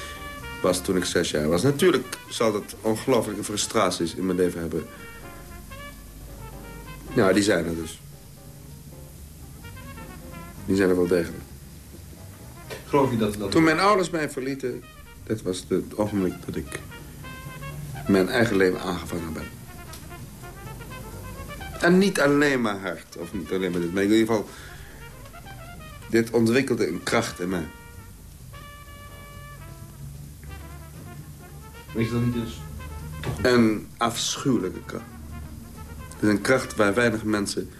was toen ik zes jaar was. Natuurlijk zal dat ongelooflijke frustraties in mijn leven hebben ja, die zijn er dus. Die zijn er wel degelijk. Geloof je dat... dat... Toen mijn ouders mij verlieten... dat was het ogenblik dat ik mijn eigen leven aangevangen ben. En niet alleen maar hard, of niet alleen maar dit. Maar in ieder geval... dit ontwikkelde een kracht in mij. Is dat niet dus... Een afschuwelijke kracht. Het is een kracht waar weinig mensen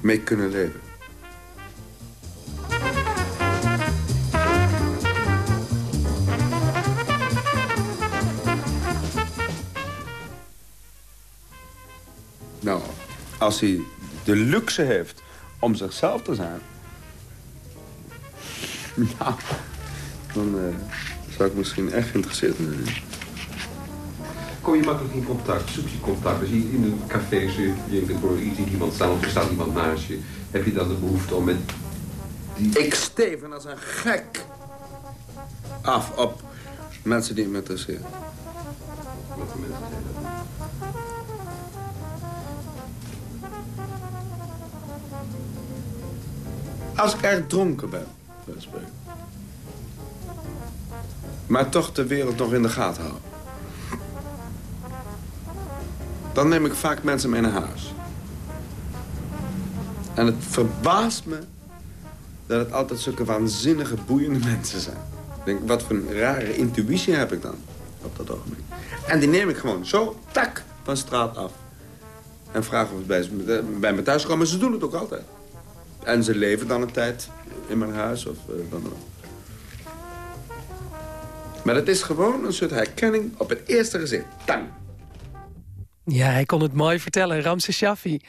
mee kunnen leven. Nou, als hij de luxe heeft om zichzelf te zijn... Nou, dan uh, zou ik misschien echt geïnteresseerd zijn kom je makkelijk in contact, zoek je contact. Als je in een café zit, je je ziet iemand staan of er staat iemand naast je. Heb je dan de behoefte om met die... Ik steven als een gek af op mensen die me interesseren. Wat voor mensen zijn dat? Als ik erg dronken ben, maar toch de wereld nog in de gaten houden. Dan neem ik vaak mensen mee naar huis. En het verbaast me dat het altijd zulke waanzinnige, boeiende mensen zijn. Ik denk, wat voor een rare intuïtie heb ik dan op dat ogenblik. En die neem ik gewoon zo, tak, van straat af. En vraag of het bij, bij me thuis komen. Ze doen het ook altijd. En ze leven dan een tijd in mijn huis of uh, dan ook. Maar het is gewoon een soort herkenning op het eerste gezicht. Tang. Ja, hij kon het mooi vertellen, Ramses Shaffi.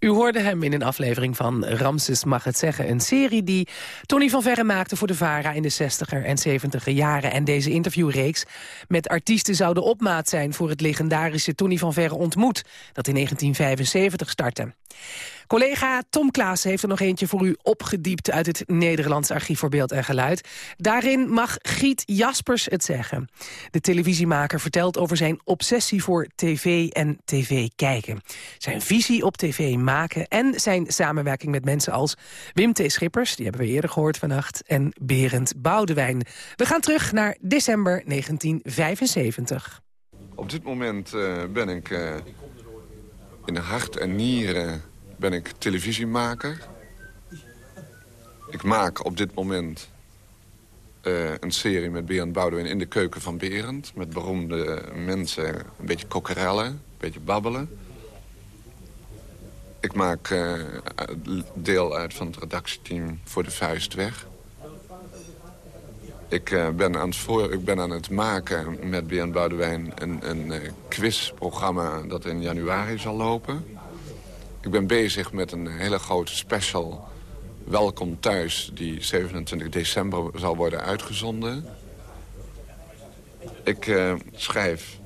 U hoorde hem in een aflevering van Ramses mag het zeggen. Een serie die Tony van Verre maakte voor de VARA in de 60er en 70er jaren. En deze interviewreeks met artiesten zouden opmaat zijn... voor het legendarische Tony van Verre ontmoet, dat in 1975 startte. Collega Tom Klaas heeft er nog eentje voor u opgediept... uit het Nederlands Archief voor Beeld en Geluid. Daarin mag Giet Jaspers het zeggen. De televisiemaker vertelt over zijn obsessie voor tv en tv kijken. Zijn visie op tv maken en zijn samenwerking met mensen als... Wim T. Schippers, die hebben we eerder gehoord vannacht... en Berend Boudewijn. We gaan terug naar december 1975. Op dit moment uh, ben ik uh, in hart en nieren ben ik televisiemaker. Ik maak op dit moment uh, een serie met Berend Boudewijn in de keuken van Berend. Met beroemde mensen, een beetje kokkerellen, een beetje babbelen. Ik maak uh, deel uit van het redactieteam voor de Vuist weg. Ik, uh, ben aan het ik ben aan het maken met Berend Boudewijn een, een quizprogramma dat in januari zal lopen. Ik ben bezig met een hele grote special Welkom Thuis, die 27 december zal worden uitgezonden. Ik uh, schrijf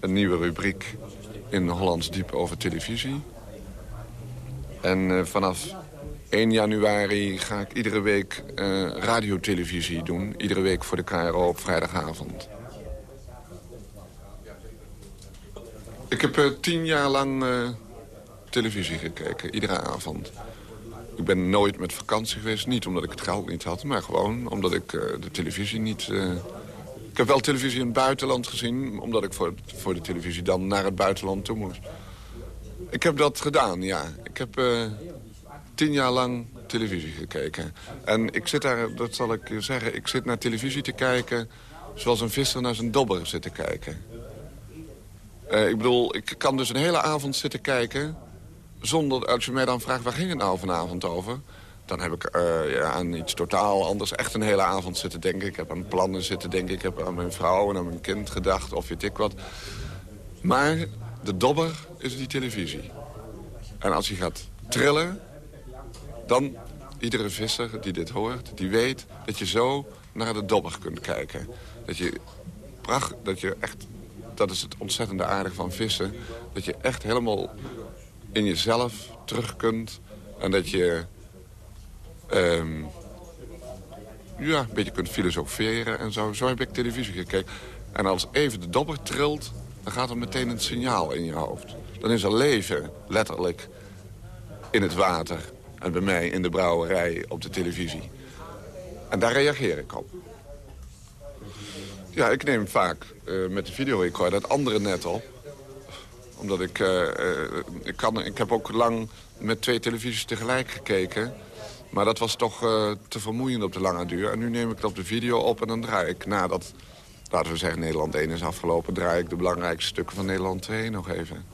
een nieuwe rubriek in Hollands Diep over televisie. En uh, vanaf 1 januari ga ik iedere week uh, radiotelevisie doen. Iedere week voor de KRO op vrijdagavond. Ik heb uh, tien jaar lang televisie gekeken, iedere avond. Ik ben nooit met vakantie geweest. Niet omdat ik het geld niet had, maar gewoon omdat ik uh, de televisie niet... Ik heb wel televisie in het buitenland gezien... omdat ik voor, voor de televisie dan naar het buitenland toe moest. Ik heb dat gedaan, ja. Ik heb tien jaar lang televisie gekeken. En ik zit daar, dat zal ik zeggen... ik zit naar televisie te kijken zoals een visser naar zijn dobber zit te kijken. Ik bedoel, ik kan dus een hele avond zitten kijken... zonder, als je mij dan vraagt, waar ging het nou vanavond over... dan heb ik uh, ja, aan iets totaal anders echt een hele avond zitten denken. Ik heb aan plannen zitten denken. Ik heb aan mijn vrouw en aan mijn kind gedacht, of weet ik wat. Maar de dobber is die televisie. En als hij gaat trillen, dan iedere visser die dit hoort, die weet dat je zo naar de dobber kunt kijken. Dat je, pracht, dat je echt dat is het ontzettende aardig van vissen. Dat je echt helemaal in jezelf terug kunt. En dat je um, ja, een beetje kunt filosoferen en zo. Zo heb ik televisie gekeken. En als even de dobber trilt, dan gaat er meteen een signaal in je hoofd. Dan is er leven, letterlijk, in het water. En bij mij in de brouwerij op de televisie. En daar reageer ik op. Ja, ik neem vaak uh, met de videorecorder het andere net op. Omdat ik, uh, uh, ik, kan, ik heb ook lang met twee televisies tegelijk gekeken. Maar dat was toch te vermoeiend op de lange duur. En nu neem ik het op de video op en dan draai ik nadat... Laten we zeggen, Nederland 1 is afgelopen... draai ik de belangrijkste stukken van Nederland 2 nog even.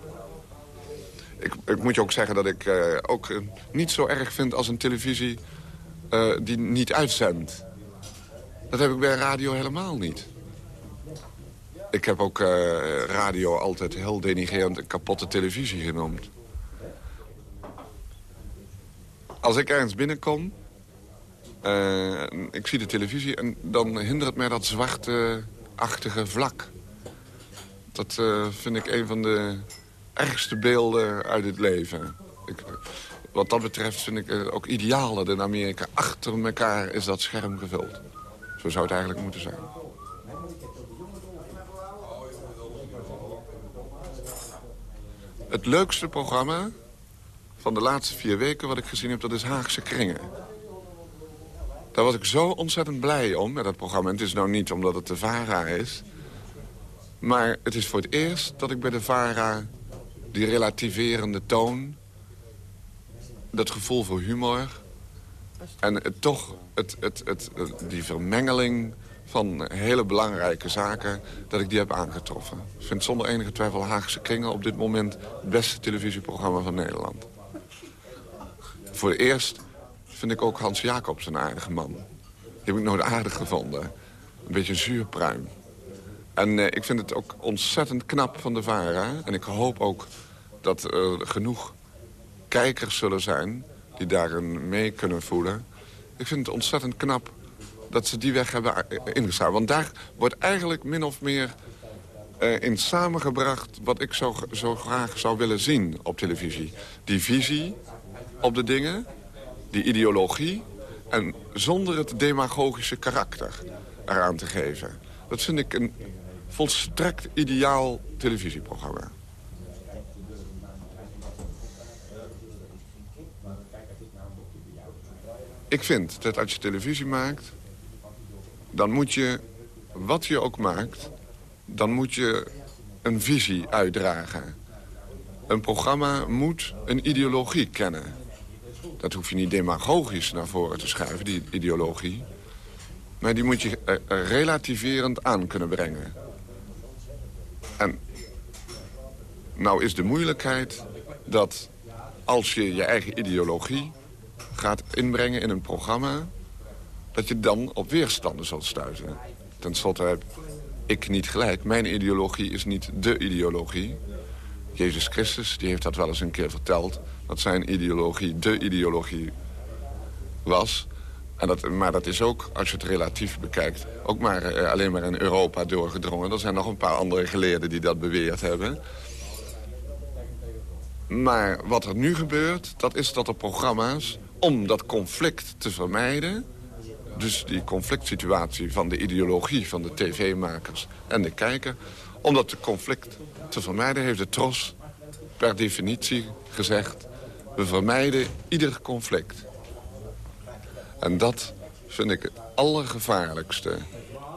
Ik, ik moet je ook zeggen dat ik ook niet zo erg vind als een televisie die niet uitzendt. Dat heb ik bij radio helemaal niet. Ik heb ook uh, radio altijd heel denigrerend een kapotte televisie genoemd. Als ik ergens binnenkom, uh, ik zie de televisie... en dan hindert mij dat zwarte-achtige vlak. Dat uh, vind ik een van de ergste beelden uit het leven. Ik, wat dat betreft vind ik het ook ideaal dat in Amerika achter elkaar is dat scherm gevuld. Zo zou het eigenlijk moeten zijn. Het leukste programma van de laatste vier weken wat ik gezien heb, dat is Haagse Kringen. Daar was ik zo ontzettend blij om met dat programma. En het is nou niet omdat het de VARA is. Maar het is voor het eerst dat ik bij de VARA die relativerende toon... dat gevoel voor humor... en het, toch het, het, het, die vermengeling van hele belangrijke zaken... dat ik die heb aangetroffen. Ik vind zonder enige twijfel Haagse Kringen op dit moment... het beste televisieprogramma van Nederland. Voor het eerst vind ik ook Hans Jacobs een aardige man. Die heb ik nooit aardig gevonden. Een beetje een zuurpruim. En eh, ik vind het ook ontzettend knap van de VARA. En ik hoop ook dat er genoeg kijkers zullen zijn... die daarin mee kunnen voelen. Ik vind het ontzettend knap dat ze die weg hebben ingeslagen. Want daar wordt eigenlijk min of meer uh, in samengebracht... wat ik zo, zo graag zou willen zien op televisie. Die visie op de dingen, die ideologie... en zonder het demagogische karakter eraan te geven. Dat vind ik een volstrekt ideaal televisieprogramma. Ik vind dat als je televisie maakt dan moet je, wat je ook maakt... dan moet je een visie uitdragen. Een programma moet een ideologie kennen. Dat hoef je niet demagogisch naar voren te schuiven, die ideologie. Maar die moet je relativerend aan kunnen brengen. En nou is de moeilijkheid dat als je je eigen ideologie gaat inbrengen in een programma dat je dan op weerstanden zult stuiten. Ten slotte heb ik niet gelijk. Mijn ideologie is niet de ideologie. Jezus Christus die heeft dat wel eens een keer verteld. Dat zijn ideologie de ideologie was. En dat, maar dat is ook, als je het relatief bekijkt, ook maar, eh, alleen maar in Europa doorgedrongen. Er zijn nog een paar andere geleerden die dat beweerd hebben. Maar wat er nu gebeurt, dat is dat er programma's... om dat conflict te vermijden... dus die conflict van de ideologie van de tv-makers en de kijker... om dat conflict te vermijden heeft de TROS per definitie gezegd... we vermijden ieder conflict. En dat vind ik het allergevaarlijkste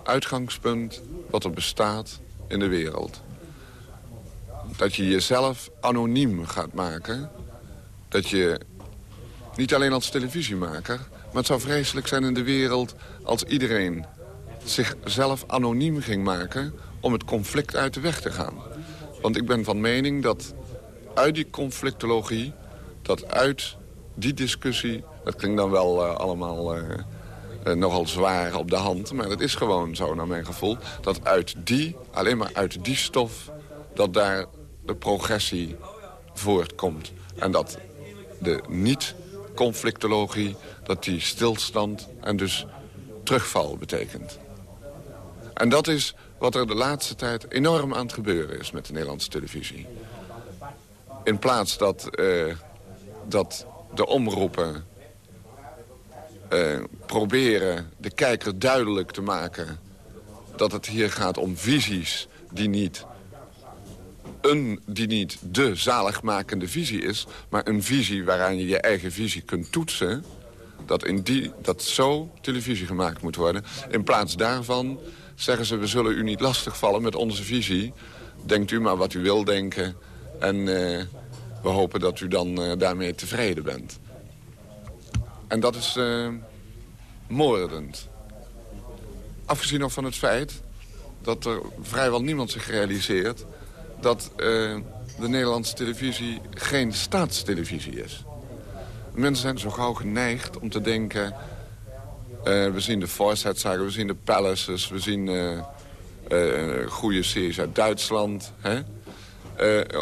uitgangspunt wat er bestaat in de wereld. Dat je jezelf anoniem gaat maken. Dat je niet alleen als televisiemaker... maar het zou vreselijk zijn in de wereld als iedereen zichzelf anoniem ging maken... om het conflict uit de weg te gaan. Want ik ben van mening dat uit die conflictologie... dat uit die discussie... dat klinkt dan wel uh, allemaal uh, uh, nogal zwaar op de hand... maar dat is gewoon zo naar mijn gevoel... dat uit die, alleen maar uit die stof... dat daar de progressie voortkomt. En dat de niet-conflictologie, dat die stilstand en dus terugval betekent. En dat is wat er de laatste tijd enorm aan het gebeuren is met de Nederlandse televisie. In plaats dat, uh, dat de omroepen uh, proberen de kijker duidelijk te maken... dat het hier gaat om visies die niet een die niet de zaligmakende visie is... maar een visie waaraan je je eigen visie kunt toetsen... dat, in die, dat zo televisie gemaakt moet worden. In plaats daarvan zeggen ze... we zullen u niet lastigvallen met onze visie. Denkt u maar wat u wil denken. En uh, we hopen dat u dan uh, daarmee tevreden bent. En dat is uh, moordend. Afgezien nog van het feit dat er vrijwel niemand zich realiseert dat uh, de Nederlandse televisie geen staatstelevisie is. Mensen zijn zo gauw geneigd om te denken... Uh, we zien de Forsyth-zaken, we zien de Palaces... we zien uh, goede series uit Duitsland. Hè?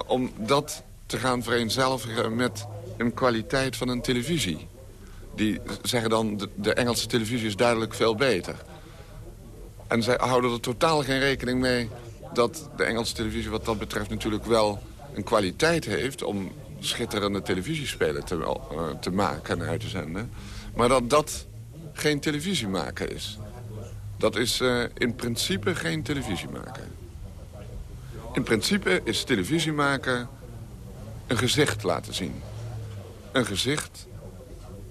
om dat te gaan vereenzelvigen met een kwaliteit van een televisie. Die zeggen dan, de, de Engelse televisie is duidelijk veel beter. En zij houden er totaal geen rekening mee dat de Engelse televisie wat dat betreft natuurlijk wel een kwaliteit heeft... om schitterende televisiespelen te, uh, te maken en uit te zenden. Maar dat dat geen televisie maken is. Dat is uh, in principe geen televisie maken. In principe is televisie maken een gezicht laten zien. Een gezicht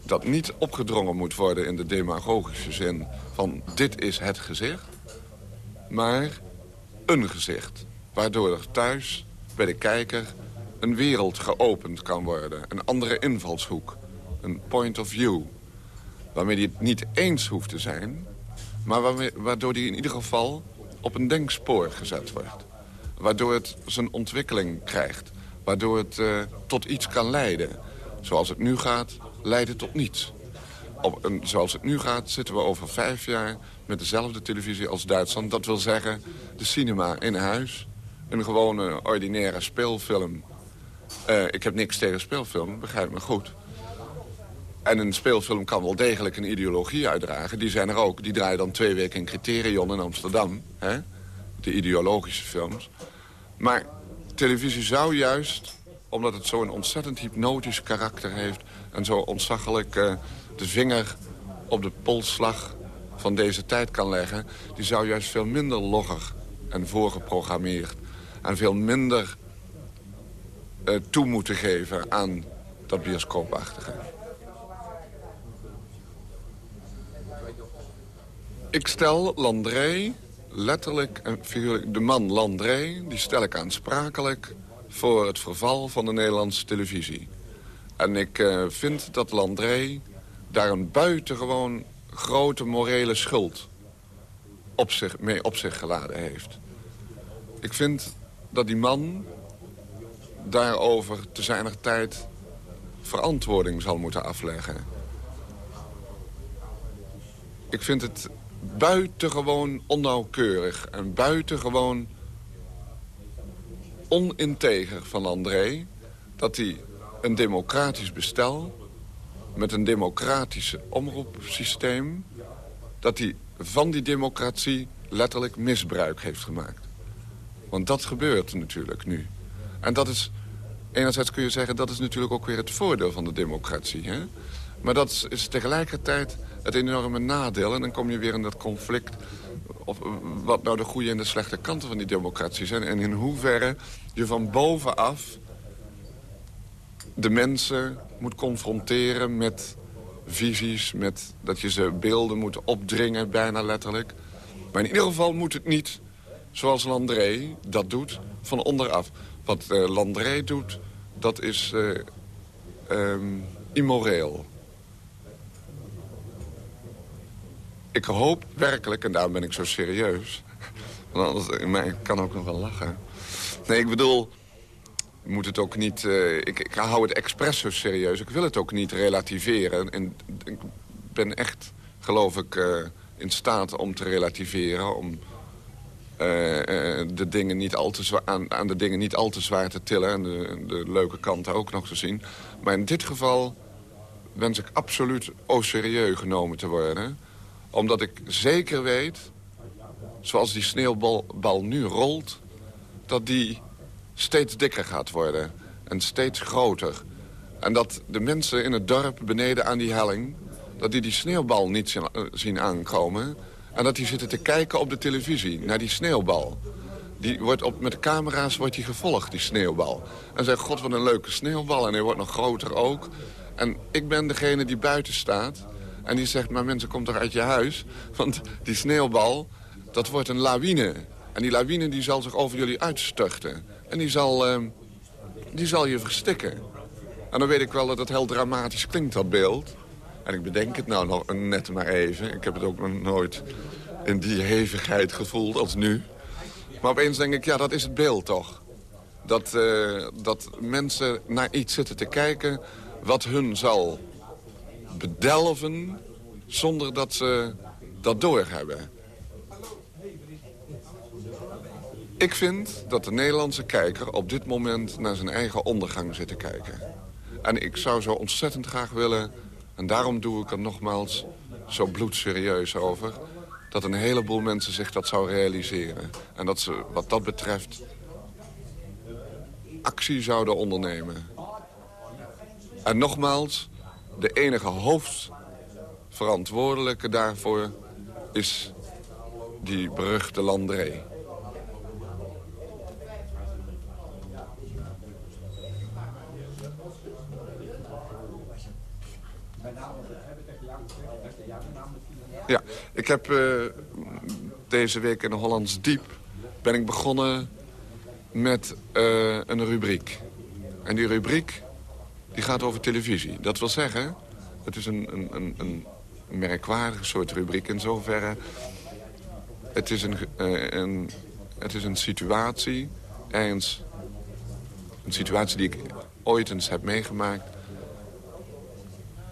dat niet opgedrongen moet worden in de demagogische zin van dit is het gezicht. Maar een gezicht. Waardoor er thuis, bij de kijker, een wereld geopend kan worden. Een andere invalshoek. Een point of view. Waarmee hij het niet eens hoeft te zijn... maar waarmee, waardoor hij in ieder geval op een denkspoor gezet wordt. Waardoor het zijn ontwikkeling krijgt. Waardoor het uh, tot iets kan leiden. Zoals het nu gaat, leidt het tot niets. Op zoals het nu gaat, zitten we over vijf jaar met dezelfde televisie als Duitsland. Dat wil zeggen, de cinema in huis. Een gewone, ordinaire speelfilm. Uh, ik heb niks tegen speelfilm, begrijp me goed. En een speelfilm kan wel degelijk een ideologie uitdragen. Die zijn er ook. Die draaien dan twee weken in Criterion in Amsterdam. Hè? De ideologische films. Maar televisie zou juist, omdat het zo'n ontzettend hypnotisch karakter heeft... en zo ontzaglijk uh, de vinger op de polsslag van deze tijd kan leggen... die zou juist veel minder logger en voorgeprogrammeerd... en veel minder uh, toe moeten geven aan dat bioscoopachtige. Ik stel Landré, letterlijk en figuurlijk de man Landré... die stel ik aansprakelijk voor het verval van de Nederlandse televisie. En ik uh, vind dat Landré daar een buitengewoon grote morele schuld op zich, mee op zich geladen heeft. Ik vind dat die man daarover te zijner tijd verantwoording zal moeten afleggen. Ik vind het buitengewoon onnauwkeurig en buitengewoon oninteger van André... dat hij een democratisch bestel met een democratisch omroepsysteem... dat hij van die democratie letterlijk misbruik heeft gemaakt. Want dat gebeurt natuurlijk nu. En dat is, enerzijds kun je zeggen, dat is natuurlijk ook weer het voordeel van de democratie. Hè? Maar dat is tegelijkertijd het enorme nadeel. En dan kom je weer in dat conflict of wat nou de goede en de slechte kanten van die democratie zijn... en in hoeverre je van bovenaf de mensen moet confronteren met visies... Met dat je ze beelden moet opdringen, bijna letterlijk. Maar in ieder geval moet het niet, zoals Landré dat doet, van onderaf. Wat uh, Landré doet, dat is uh, um, immoreel. ik hoop werkelijk, en daarom ben ik zo serieus... want anders ik kan ook nog wel lachen. Nee, ik bedoel, moet het ook niet... Uh, ik, ik hou het expres zo serieus. Ik wil het ook niet relativeren. En ik ben echt, geloof ik, uh, in staat om te relativeren... om uh, de dingen niet al te aan, de dingen niet al te zwaar te tillen... en de, leuke kanten ook nog te zien. Maar in dit geval wens ik absoluut au serieus genomen te worden omdat ik zeker weet, zoals die sneeuwbal nu rolt... dat die steeds dikker gaat worden en steeds groter. En dat de mensen in het dorp beneden aan die helling... dat die die sneeuwbal niet zien eh, aankomen... en dat die zitten te kijken op de televisie naar die sneeuwbal. Die wordt op, met camera's wordt die gevolgd, die sneeuwbal. En zeggen, god, wat een leuke sneeuwbal. En hij wordt nog groter ook. En ik ben degene die buiten staat en die zegt, maar mensen, kom toch uit je huis. Want die sneeuwbal, dat wordt een lawine. En die lawine die zal zich over jullie uitstorten. En die zal, uh, die zal je verstikken. En dan weet ik wel dat het heel dramatisch klinkt, dat beeld. En ik bedenk het nou nog net maar even. Ik heb het ook nog nooit in die hevigheid gevoeld als nu. Maar opeens denk ik, ja, dat is het beeld toch. Dat, uh, dat mensen naar iets zitten te kijken wat hun zal bedelven zonder dat ze dat doorhebben. Ik vind dat de Nederlandse kijker op dit moment naar zijn eigen ondergang zit te kijken. En ik zou zo ontzettend graag willen, en daarom doe ik er nogmaals zo bloedserieus over... dat een heleboel mensen zich dat zou realiseren. En dat ze wat dat betreft actie zouden ondernemen. En nogmaals, de enige hoofdverantwoordelijke daarvoor is die beruchte Landré. Ja, ik heb uh, deze week in Hollands Diep ben ik begonnen met uh, een rubriek. En die rubriek die gaat over televisie. Dat wil zeggen, het is een, een, een, een merkwaardige soort rubriek in zoverre. Het is een, uh, een, het is een situatie, eens, een situatie die ik ooit eens heb meegemaakt...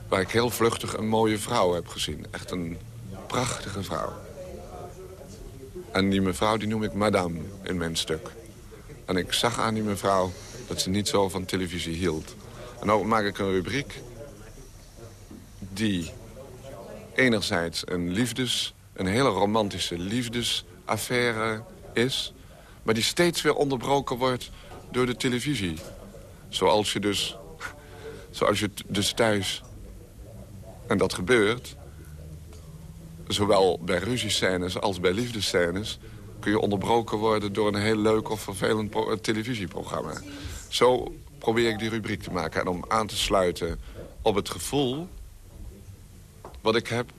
waar ik heel vluchtig een mooie vrouw heb gezien. Echt een prachtige vrouw. En die mevrouw die noem ik madame in mijn stuk. En ik zag aan die mevrouw dat ze niet zo van televisie hield. En nou maak ik een rubriek die enerzijds een liefdes, een hele romantische liefdesaffaire is... maar die steeds weer onderbroken wordt door de televisie. Zoals je dus, zoals je dus thuis, en dat gebeurt... zowel bij ruziescènes als bij liefdescènes... kun je onderbroken worden door een heel leuk of vervelend televisieprogramma. Zo probeer ik die rubriek te maken. En om aan te sluiten op het gevoel wat ik heb...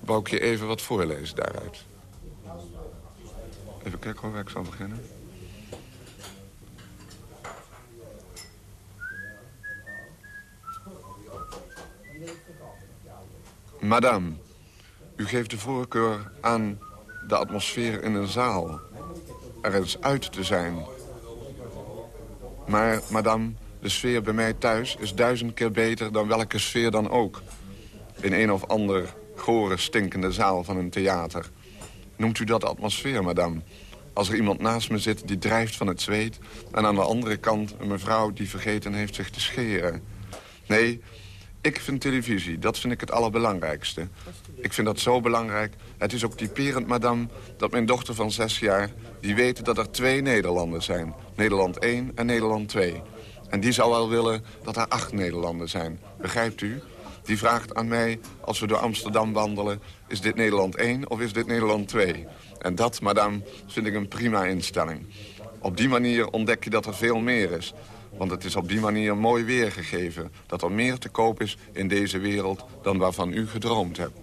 wou ik je even wat voorlezen daaruit. Even kijken hoe waar ik zal beginnen. Madame, u geeft de voorkeur aan de atmosfeer in een zaal. Er eens uit te zijn maar, madame, de sfeer bij mij thuis is duizend keer beter dan welke sfeer dan ook. In een of ander gore, stinkende zaal van een theater. Noemt u dat atmosfeer, madame? Als er iemand naast me zit die drijft van het zweet... en aan de andere kant een mevrouw die vergeten heeft zich te scheren. Nee, Ik vind televisie, dat vind ik het allerbelangrijkste. Ik vind dat zo belangrijk. Het is ook typerend, madame, dat mijn dochter van zes jaar... die weet dat er twee Nederlanden zijn. Nederland 1 en Nederland 2. En die zou wel willen dat er acht Nederlanden zijn. Begrijpt u? Die vraagt aan mij, als we door Amsterdam wandelen... is dit Nederland 1 of is dit Nederland 2? En dat, madame, vind ik een prima instelling. Op die manier ontdek je dat er veel meer is. Want het is op die manier mooi weergegeven... dat er meer te koop is in deze wereld dan waarvan u gedroomd hebt.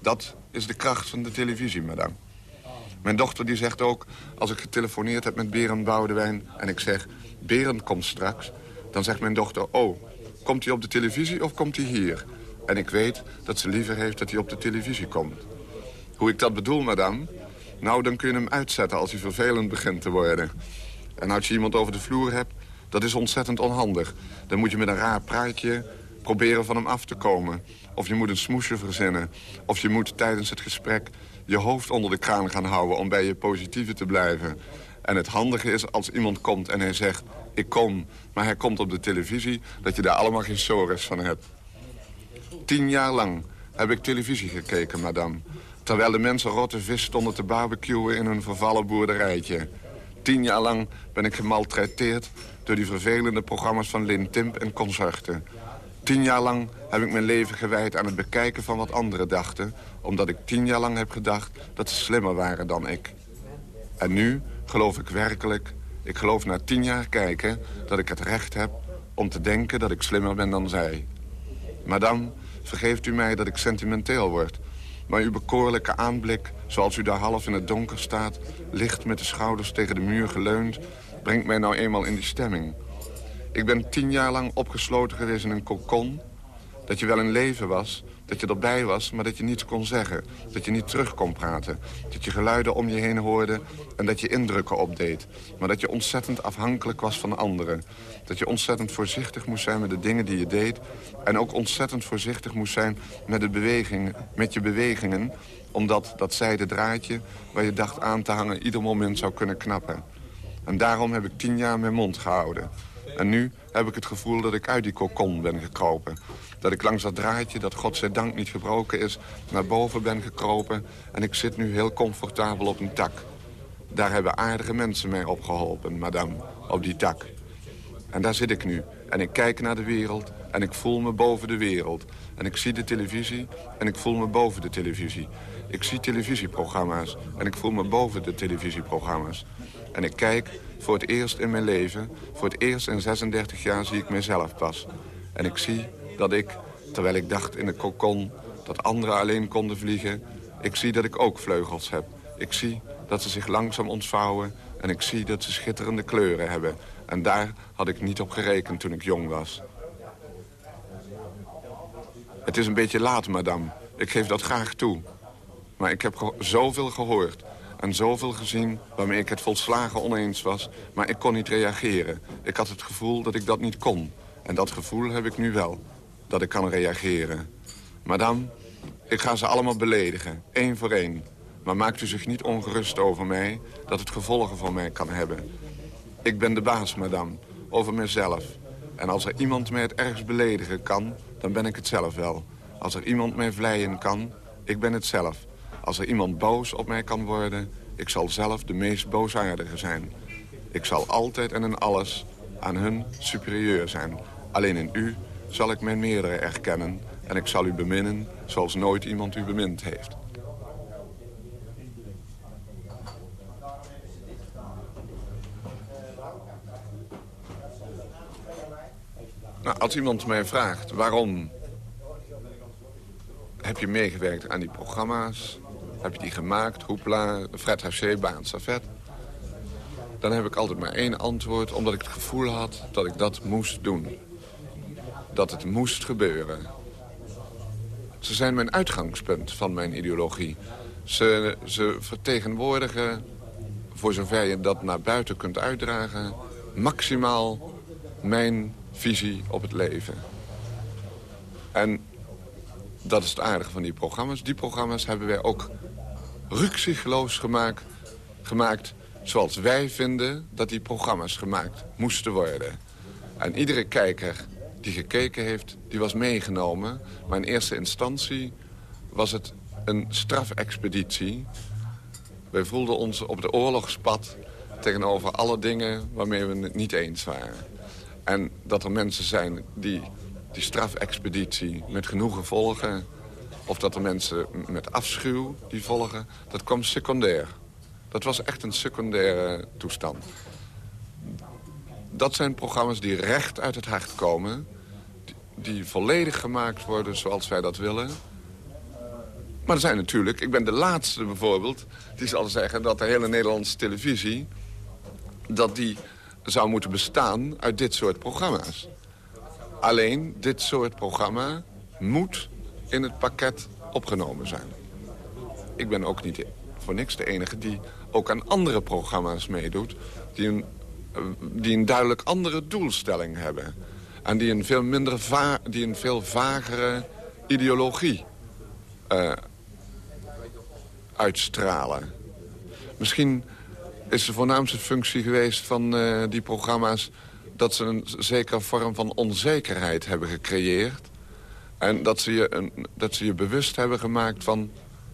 Dat is de kracht van de televisie, madame. Mijn dochter die zegt ook, als ik getelefoneerd heb met Berend Boudewijn... en ik zeg, Berend komt straks... dan zegt mijn dochter, oh, komt hij op de televisie of komt hij hier? En ik weet dat ze liever heeft dat hij op de televisie komt. Hoe ik dat bedoel, madame? Nou, dan kun je hem uitzetten als hij vervelend begint te worden. En als je iemand over de vloer hebt, dat is ontzettend onhandig. Dan moet je met een raar praatje proberen van hem af te komen. Of je moet een smoesje verzinnen. Of je moet tijdens het gesprek je hoofd onder de kraan gaan houden... om bij je positieve te blijven. En het handige is als iemand komt en hij zegt... ik kom, maar hij komt op de televisie... dat je daar allemaal geen sores van hebt. Tien jaar lang heb ik televisie gekeken, madame. Terwijl de mensen rotte vis stonden te barbecuen in hun vervallen boerderijtje. Tien jaar lang ben ik gemaltreteerd door die vervelende programma's van Lin Timp en consorten. Tien jaar lang heb ik mijn leven gewijd aan het bekijken van wat anderen dachten... omdat ik tien jaar lang heb gedacht dat ze slimmer waren dan ik. En nu geloof ik werkelijk, ik geloof na tien jaar kijken... dat ik het recht heb om te denken dat ik slimmer ben dan zij. Madame, vergeeft u mij dat ik sentimenteel word... maar uw bekoorlijke aanblik, zoals u daar half in het donker staat... licht met de schouders tegen de muur geleund... brengt mij nou eenmaal in die stemming... Ik ben tien jaar lang opgesloten geweest in een kokon. Dat je wel een leven was, dat je erbij was, maar dat je niets kon zeggen. Dat je niet terug kon praten. Dat je geluiden om je heen hoorde en dat je indrukken opdeed. Maar dat je ontzettend afhankelijk was van anderen. Dat je ontzettend voorzichtig moest zijn met de dingen die je deed. En ook ontzettend voorzichtig moest zijn met, de beweging, met je bewegingen. Omdat dat zijde draadje waar je dacht aan te hangen ieder moment zou kunnen knappen. En daarom heb ik tien jaar mijn mond gehouden. En nu heb ik het gevoel dat ik uit die kokon ben gekropen. Dat ik langs dat draadje, dat godzijdank niet gebroken is, naar boven ben gekropen. En ik zit nu heel comfortabel op een tak. Daar hebben aardige mensen mij opgeholpen, madame, op die tak. En daar zit ik nu. En ik kijk naar de wereld en ik voel me boven de wereld. En ik zie de televisie en ik voel me boven de televisie. Ik zie televisieprogramma's en ik voel me boven de televisieprogramma's. En ik kijk voor het eerst in mijn leven, voor het eerst in 36 jaar zie ik mezelf pas. En ik zie dat ik, terwijl ik dacht in de kokon dat anderen alleen konden vliegen... ik zie dat ik ook vleugels heb. Ik zie dat ze zich langzaam ontvouwen en ik zie dat ze schitterende kleuren hebben. En daar had ik niet op gerekend toen ik jong was. Het is een beetje laat, madame. Ik geef dat graag toe. Maar ik heb zoveel gehoord en zoveel gezien waarmee ik het volslagen oneens was. Maar ik kon niet reageren. Ik had het gevoel dat ik dat niet kon. En dat gevoel heb ik nu wel. Dat ik kan reageren. Madame, ik ga ze allemaal beledigen. één voor één. Maar maakt u zich niet ongerust over mij... dat het gevolgen voor mij kan hebben. Ik ben de baas, madame. Over mezelf. En als er iemand mij het ergst beledigen kan... dan ben ik het zelf wel. Als er iemand mij vleien kan, ik ben het zelf. Als er iemand boos op mij kan worden, ik zal zelf de meest boosaardige zijn. Ik zal altijd en in alles aan hun superieur zijn. Alleen in u zal ik mijn meerdere erkennen en ik zal u beminnen zoals nooit iemand u bemind heeft. Nou, als iemand mij vraagt waarom heb je meegewerkt aan die programma's, heb je die gemaakt, Hoepla, Fred HC, Baan Safet. Dan heb ik altijd maar één antwoord, omdat ik het gevoel had dat ik dat moest doen. Dat het moest gebeuren. Ze zijn mijn uitgangspunt van mijn ideologie. Ze, ze vertegenwoordigen, voor zover je dat naar buiten kunt uitdragen... maximaal mijn visie op het leven. En dat is het aardige van die programma's. Die programma's hebben wij ook rukzichtloos gemaakt, gemaakt zoals wij vinden dat die programma's gemaakt moesten worden. En iedere kijker die gekeken heeft, die was meegenomen. Maar in eerste instantie was het een strafexpeditie. Wij voelden ons op de oorlogspad tegenover alle dingen waarmee we het niet eens waren. En dat er mensen zijn die die strafexpeditie met genoegen volgen... of dat er mensen met afschuw die volgen, dat kwam secundair. Dat was echt een secundaire toestand. Dat zijn programma's die recht uit het hart komen... die, volledig gemaakt worden zoals wij dat willen... Maar er zijn natuurlijk, ik ben de laatste bijvoorbeeld... die zal zeggen dat de hele Nederlandse televisie... dat die zou moeten bestaan uit dit soort programma's. Alleen, dit soort programma moet in het pakket opgenomen zijn. Ik ben ook niet voor niks de enige die ook aan andere programma's meedoet... die een, eh, die een duidelijk andere doelstelling hebben. En die een veel, minder va die een veel vagere ideologie uh, uitstralen. Misschien is de voornaamste functie geweest van uh, die programma's... dat ze een zekere vorm van onzekerheid hebben gecreëerd. En dat ze, je een, dat ze je bewust hebben gemaakt van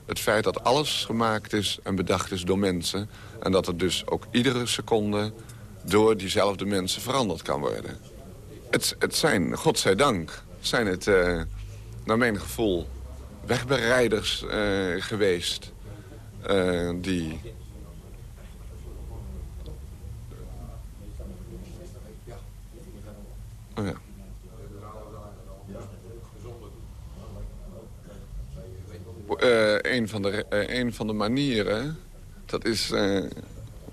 het feit dat alles gemaakt is en bedacht is door mensen. En dat het dus ook iedere seconde door diezelfde mensen veranderd kan worden. Het, het zijn, godzijdank, zijn het uh, naar mijn gevoel wegbereiders uh, geweest... Uh, die Oh ja. Een, van de, een van de manieren, dat is uh,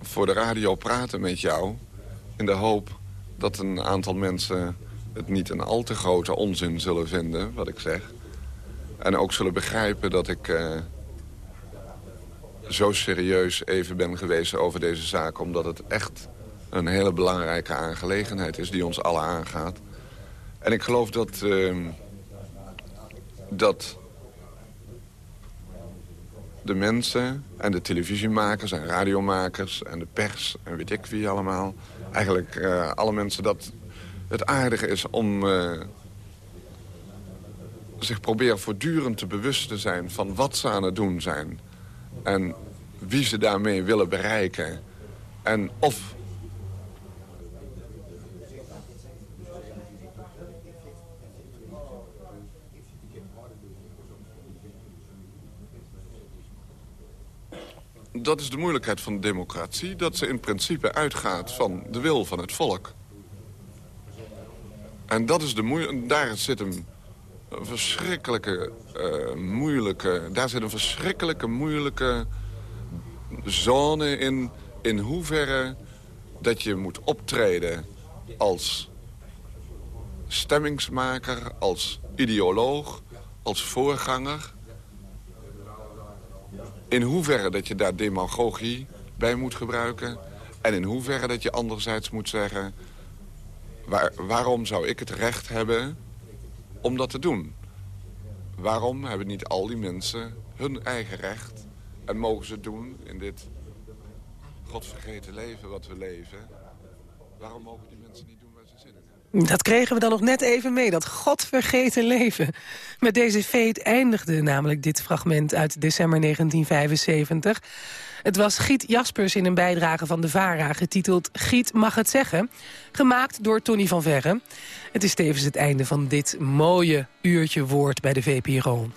voor de radio praten met jou... in de hoop dat een aantal mensen het niet een al te grote onzin zullen vinden, wat ik zeg. En ook zullen begrijpen dat ik zo serieus even ben geweest over deze zaak... omdat het echt een hele belangrijke aangelegenheid is die ons allen aangaat. En ik geloof dat, uh, dat de mensen en de televisiemakers en radiomakers en de pers en weet ik wie allemaal... eigenlijk uh, alle mensen dat het aardige is om uh, zich proberen voortdurend te bewust te zijn... van wat ze aan het doen zijn en wie ze daarmee willen bereiken... en of dat is de moeilijkheid van de democratie. Dat ze in principe uitgaat van de wil van het volk. En dat is de daar zit een verschrikkelijke, uh, moeilijke... Daar zit een verschrikkelijke, moeilijke zone in... in hoeverre dat je moet optreden als stemmingsmaker, als ideoloog, als voorganger in hoeverre dat je daar demagogie bij moet gebruiken... en in hoeverre dat je anderzijds moet zeggen... Waar, waarom zou ik het recht hebben om dat te doen? Waarom hebben niet al die mensen hun eigen recht... en mogen ze doen in dit godvergeten leven wat we leven? Waarom mogen die mensen niet doen waar ze zin in hebben? Dat kregen we dan nog net even mee, dat godvergeten leven. Met deze feet eindigde namelijk dit fragment uit december 1975. Het was Giet Jaspers in een bijdrage van de VARA... getiteld Giet mag het zeggen, gemaakt door Tony van Verre. Het is tevens het einde van dit mooie uurtje woord bij de VPRO.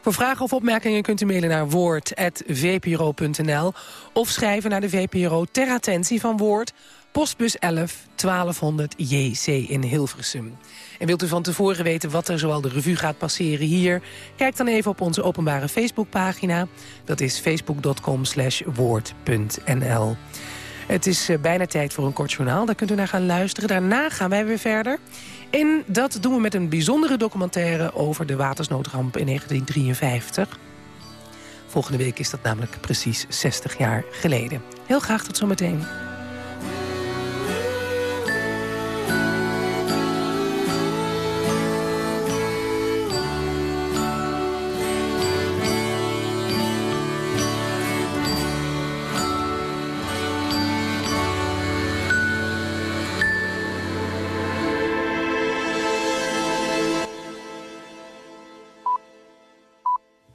Voor vragen of opmerkingen kunt u mailen naar woord.vpro.nl... of schrijven naar de VPRO ter attentie van Woord... postbus 11 1200 JC in Hilversum. En wilt u van tevoren weten wat er zoal de revue gaat passeren hier? Kijk dan even op onze openbare Facebookpagina. Dat is facebook.com woord.nl. Het is eh, bijna tijd voor een kort journaal. Daar kunt u naar gaan luisteren. Daarna gaan wij weer verder. En dat doen we met een bijzondere documentaire over de watersnoodramp in 1953. Volgende week is dat namelijk precies 60 jaar geleden. Heel graag tot zometeen.